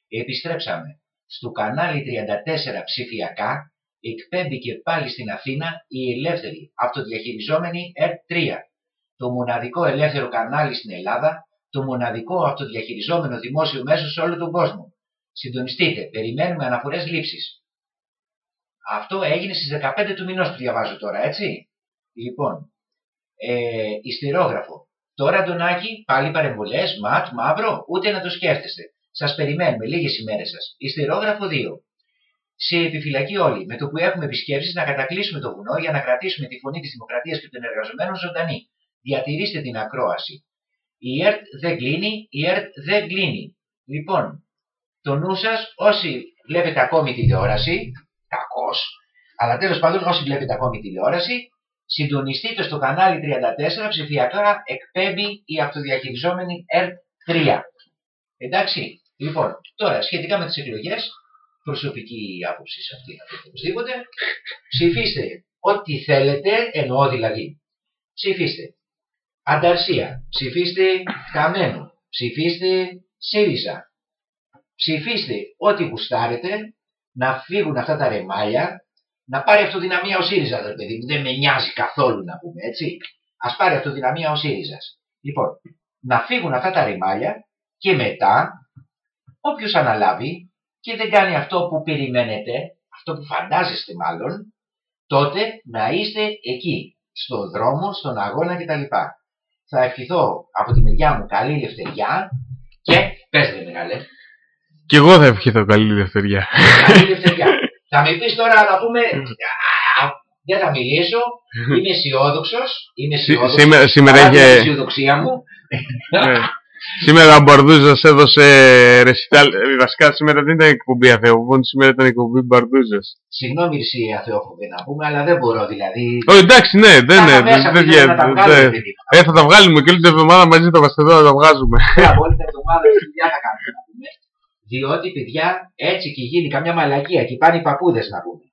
Επιστρέψαμε. Στο κανάλι 34 ψηφιακά εκπέμπει και πάλι στην Αθήνα η ελεύθερη αυτοδιαχειριζόμενη ΕΡΤ3. Το μοναδικό ελεύθερο κανάλι στην Ελλάδα, το μοναδικό αυτοδιαχειριζόμενο δημόσιο μέσο σε όλο τον κόσμο. Συντονιστείτε, περιμένουμε αναφορές λήψης. Αυτό έγινε στις 15 του μηνός που διαβάζω τώρα, έτσι. Λοιπόν, ε, ιστερόγραφο. Τώρα, Αντωνάκη, πάλι παρεμβολές, ματ, μαύρο, ούτε να το σκέφτεστε. Σας περιμένουμε λίγες ημέρες σας. Ιστερόγραφο 2. Σε επιφυλακή όλοι, με το που έχουμε επισκέψεις να κατακλείσουμε το βουνό για να κρατήσουμε τη φωνή της Δημοκρατίας και των εργαζομένων ζωντανή. Διατηρήστε την ακρόαση. Η ΕΡΤ δεν κλείνει, η ΕΡΤ δεν κλείνει. Λοιπόν, το νου σας, όσοι βλέπετε ακόμη τηλεόραση, κακώ, αλλά τέλος πάντων όσοι βλέπετε ακόμη τηλεόραση, συντονιστείτε στο κανάλι 34 ψηφιακά εκπέμπει η αυτοδιαχειριζόμενη ΕΡΤ3. Εντάξει, λοιπόν, τώρα σχετικά με τις εκλογές, προσωπική άποψη σε αυτή να οπωσδήποτε, ψηφίστε ό,τι θέλετε, εννοώ δηλαδή. Ψηφίστε. Ανταρσία, ψηφίστε Καμένο, ψηφίστε ΣΥΡΙΖΑ, ψηφίστε ό,τι γουστάρετε, να φύγουν αυτά τα ρεμάλια, να πάρει αυτοδυναμία ο ΣΥΡΙΖΑ, ρε παιδί μου. Δεν με νοιάζει καθόλου να πούμε έτσι. Α πάρει αυτοδυναμία ο ΣΥΡΙΖΑ. Λοιπόν, να φύγουν αυτά τα ρημάλια και μετά, όποιος αναλάβει και δεν κάνει αυτό που περιμένετε, αυτό που φαντάζεστε μάλλον, τότε να είστε εκεί, στον δρόμο, στον αγώνα κτλ. Θα ευχηθώ από τη μεριά μου καλή ελευθεριά και πες ρε μεγάλε, Κι εγώ θα ευχηθώ καλή ελευθερία. καλή ελευθεριά. Θα με πεις τώρα να πούμε, «Α, δεν θα μιλήσω, είμαι αισιόδοξος, είμαι αισιόδοξος, σήμερα- σήμερα παρά την είχε- αισιοδοξία μου. Ναι. Σήμερα ο Μπαρδούζας έδωσε ρεσιτάλ. ε, Βασικά σήμερα δεν ήταν εκπομπή Αθεοβών, σήμερα ήταν εκπομπή Μπαρδούζας. Συγγνώμη εσύ αθεόφοβε να πούμε, αλλά δεν μπορώ δηλαδή. Ω, εντάξει, ναι, δεν Κάνα είναι. μέσα, δεν- πήγαινε δεν- να τα δεν- βγάλουμε, δεν- παιδί μου. Ε, θα τα βγάλουμε και όλη την εβδομάδα μαζί θα είμαστε εδώ να τα βγάζουμε. Από όλη την εβδομάδα τι δουλειά θα κάνουμε να πούμε. Διότι παιδιά έτσι και γίνει καμιά μαλακία και πάνε οι παππούδες να πούμε.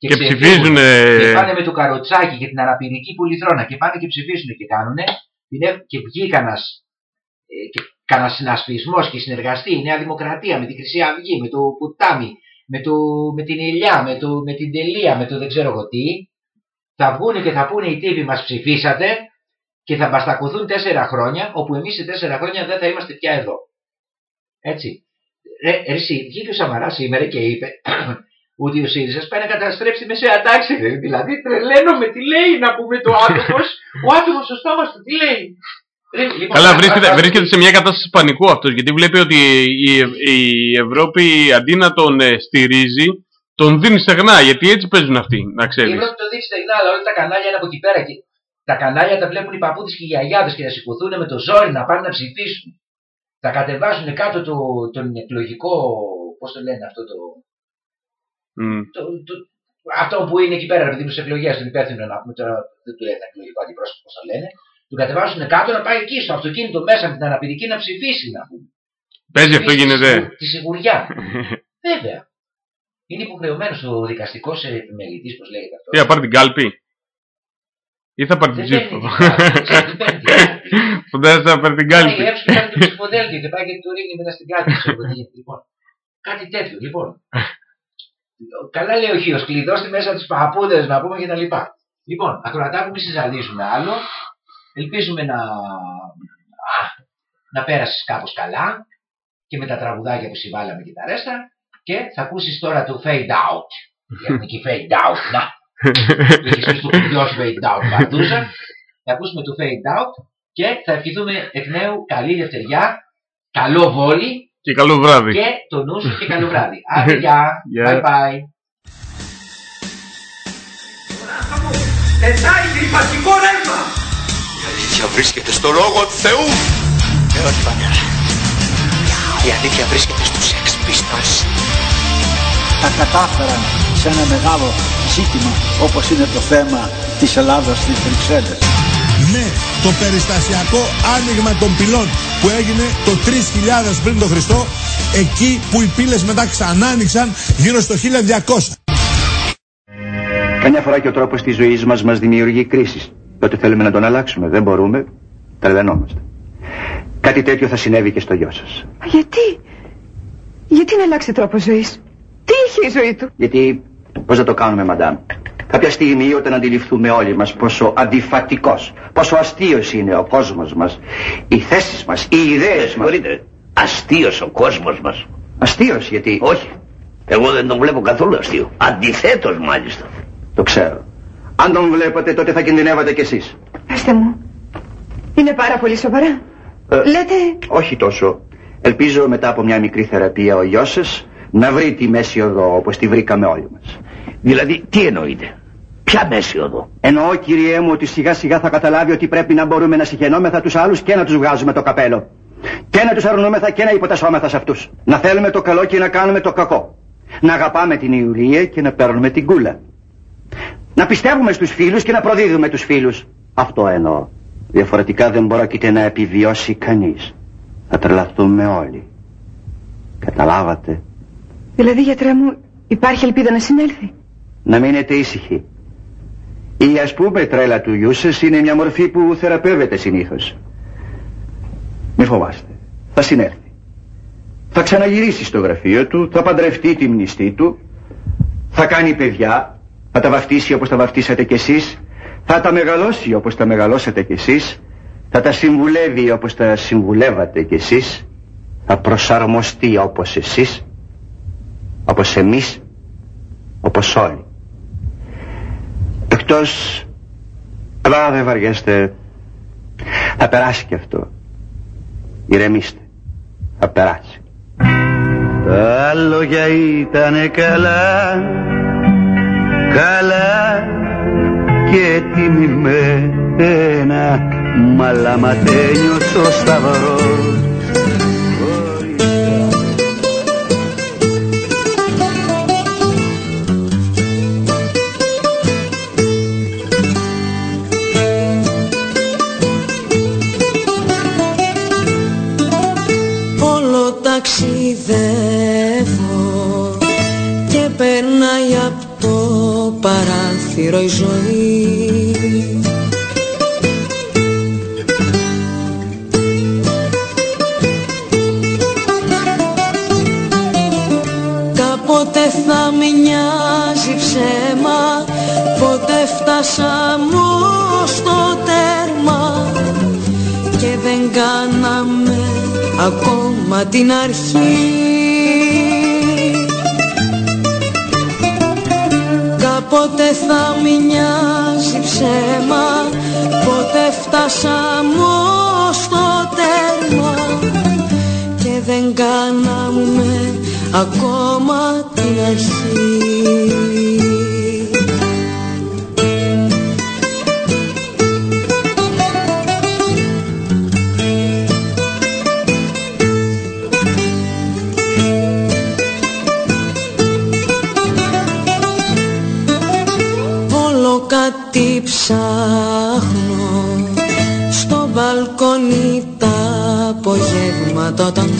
Και ξεφύγουν. ψηφίζουν, ε, Και πάνε με το καροτσάκι και την αναπηρική πουληθρώνα και πάνε και ψηφίζουν και κάνουνε. την έ- Και βγει κανένας κανένας συνασπισμός και συνεργαστεί η Νέα Δημοκρατία με τη Χρυσή Αυγή, με το Πουτάμι, με, το, με την Ελιά, με, το, με την Τελεία, με το δεν ξέρω εγώ τι. Θα βγουν και θα πούνε οι τύποι μας ψηφίσατε και θα μπαστακωθούν τέσσερα χρόνια, όπου εμείς σε τέσσερα χρόνια δεν θα είμαστε πια εδώ. Έτσι. Ρε, ρε, εσύ, βγήκε ο Σαμαράς σήμερα και είπε ότι ο ΣΥΡΙΖΑ πάει να καταστρέψει τη μεσαία τάξη. Ρε. Δηλαδή τρελαίνομαι, τι λέει να πούμε το άτομος. ο άτομος στο στόμα του, τι λέει. Ρε, λοιπόν, Καλά, α- βρίσκεται, α- βρίσκεται σε μια κατάσταση πανικού αυτός γιατί βλέπει ότι η, η Ευρώπη αντί να τον ε, στηρίζει, τον δίνει στεγνά. Γιατί έτσι παίζουν αυτοί, να Η ξέρεις. Ευρώπη το δείξει στεγνά, αλλά όλα τα κανάλια είναι από εκεί πέρα. Και τα κανάλια τα βλέπουν οι παππούδες και οι γιαγιάδες και να σηκωθούν με το ζόρι να πάνε να ψηφίσουν. Θα κατεβάσουν κάτω το, τον εκλογικό. Πώς το λένε αυτό το. το, το αυτό που είναι εκεί πέρα, επειδή στις εκλογές, τον υπεύθυνο να πούμε τώρα, δεν του λένε εκλογικό αντιπρόσωπο, πώς το λένε. Του κατεβάσουν κάτω να πάει εκεί στο αυτοκίνητο μέσα με την αναπηρική να ψηφίσει, να πούμε. Παίζει αυτό Ψηφίσει γίνεται. Τη, τη σιγουριά. Βέβαια. Είναι υποχρεωμένος ο δικαστικός επιμελητής, πώς λέγεται αυτό. Τι θα πάρει την κάλπη. Ή θα πάρει την Δεν ψήφο. Παίρνει την Φαντάζεσαι θα πάρει την Πάει κάλπη. έψη και κάνει το ψηφοδέλτιο και πάει και το ρίχνει μετά στην κάλπη. ξέρω εγώ τι γίνεται. Λοιπόν, κάτι τέτοιο. Λοιπόν, καλά λέει ο Χίος, κλειδώστε μέσα τις παππούδες να πούμε και τα λοιπά. Λοιπόν, ακροατά που μη συζαλίζουμε άλλο. Ελπίζουμε να, α, να πέρασες κάπως καλά και με τα τραγουδάκια που συμβάλαμε και τα ρέστα και θα ακούσεις τώρα το fade out. Έχουμε και fade out, να. Είχες πει στο κουμπιό σου fade out, Μπαρδούζα. Θα ακούσουμε το fade out και θα ευχηθούμε εκ νέου καλή ελευθεριά, καλό βόλι Και καλό βράδυ. και το νου σου και καλό βράδυ. Άντε, γεια. Γεια. Bye bye. Πετάει κρυφατικό ρεύμα. Η αλήθεια βρίσκεται στο λόγο του Θεού. Ε, όχι πατέρα. Η αλήθεια βρίσκεται στους Sex Pistols. Τα κατάφεραν σε ένα μεγάλο ζήτημα όπως είναι το θέμα της Ελλάδας στις Βρυξέλλες. Ναι, το περιστασιακό άνοιγμα των πυλών που έγινε το 3000 πριν το Χριστό, εκεί που οι πύλες μετά ξανά άνοιξαν γύρω στο 1200. Καμιά φορά και ο τρόπος της ζωής μας μας δημιουργεί κρίσεις. Τότε θέλουμε να τον αλλάξουμε. Δεν μπορούμε. Τρελαινόμαστε. Κάτι τέτοιο θα συνέβη και στο γιο σας. Γιατί, γιατί να αλλάξει τρόπος ζωής; Τι είχε η ζωή του; Γιατί, πώς θα το κάνουμε, μαντάμ; Κάποια στιγμή όταν αντιληφθούμε όλοι μας πόσο αντιφατικός, πόσο αστείος είναι ο κόσμος μας, οι θέσεις μας, οι ιδέες μας. Συγχωρείτε, αστείος ο κόσμος μας. Αστείος γιατί... Όχι, εγώ δεν τον βλέπω καθόλου αστείο. Αντιθέτως μάλιστα. Το ξέρω. Αν τον βλέπατε τότε θα κινδυνεύατε κι εσείς. Πετε μου, είναι πάρα πολύ σοβαρά. Ε, Λέτε, Όχι τόσο. Ελπίζω μετά από μια μικρή θεραπεία ο γιος σας να βρει τη μέση οδό όπως τη βρήκαμε όλοι μας. Δηλαδή, τι εννοείτε; Ποια μέση οδό; Εννοώ κυριέ μου ότι σιγά σιγά θα καταλάβει ότι πρέπει να μπορούμε να συγχαινόμεθα τους άλλους και να τους βγάζουμε το καπέλο. Και να τους αρνούμεθα και να υποτασσόμεθα σε αυτούς. Να θέλουμε το καλό και να κάνουμε το κακό. Να αγαπάμε την Ιουλία και να παίρνουμε την κούλα. Να πιστεύουμε στους φίλους και να προδίδουμε τους φίλους. Αυτό εννοώ. Διαφορετικά δεν πρόκειται να επιβιώσει κανείς. Θα τρελαθούμε όλοι. Καταλάβατε. δηλαδή γιατρέ μου, υπάρχει ελπίδα να συνέλθει; Να μείνετε ήσυχοι. Η ας πούμε τρέλα του γιού σας είναι μια μορφή που θεραπεύεται συνήθως. Μη φοβάστε. Θα συνέλθει. Θα ξαναγυρίσει στο γραφείο του, θα παντρευτεί τη μνηστή του, θα κάνει παιδιά, θα τα βαφτίσει όπως τα βαφτίσατε κι εσείς, θα τα μεγαλώσει όπως τα μεγαλώσατε κι εσείς, θα τα συμβουλεύει όπως τα συμβουλεύατε κι εσείς, θα προσαρμοστεί όπως εσείς, όπως εμείς, όπως όλοι. Εκτός, αλλά δεν βαριέστε, θα περάσει και αυτό. Ηρεμήστε, θα περάσει. Τα λόγια ήτανε καλά, καλά και τιμημένα, μαλά ματένιος ο σταυρός. Παράθυρο η ζωή. Κάποτε θα μοιάζει ψέμα Πότε φτάσαμε ως το τέρμα. Και δεν κάναμε ακόμα την αρχή Κάποτε θα μοιάζει ψέμα Πότε φτάσαμε ως το τέρμα. Και δεν κάναμε ακόμα την αρχή ψάχνω Στο μπαλκόνι τα απογεύματα όταν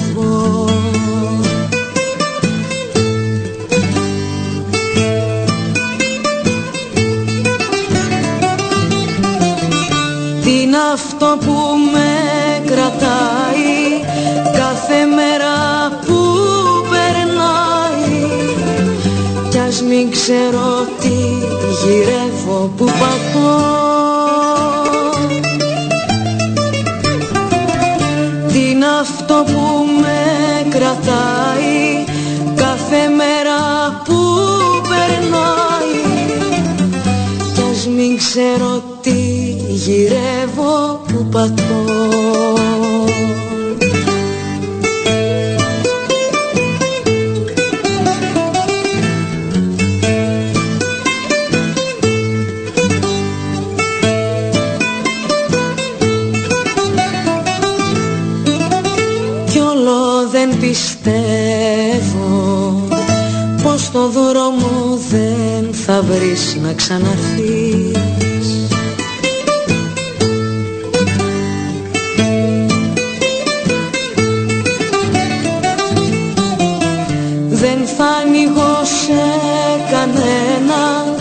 θα βρεις να ξαναρθείς. Δεν θα ανοίγω σε κανένα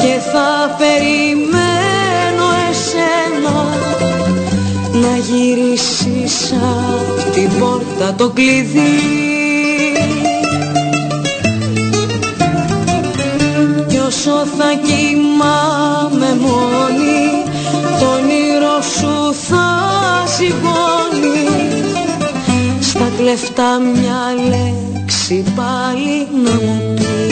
και θα περιμένω εσένα να γυρίσεις απ' την πόρτα το κλειδί στα κλεφτά μια λέξη πάλι να μου πεις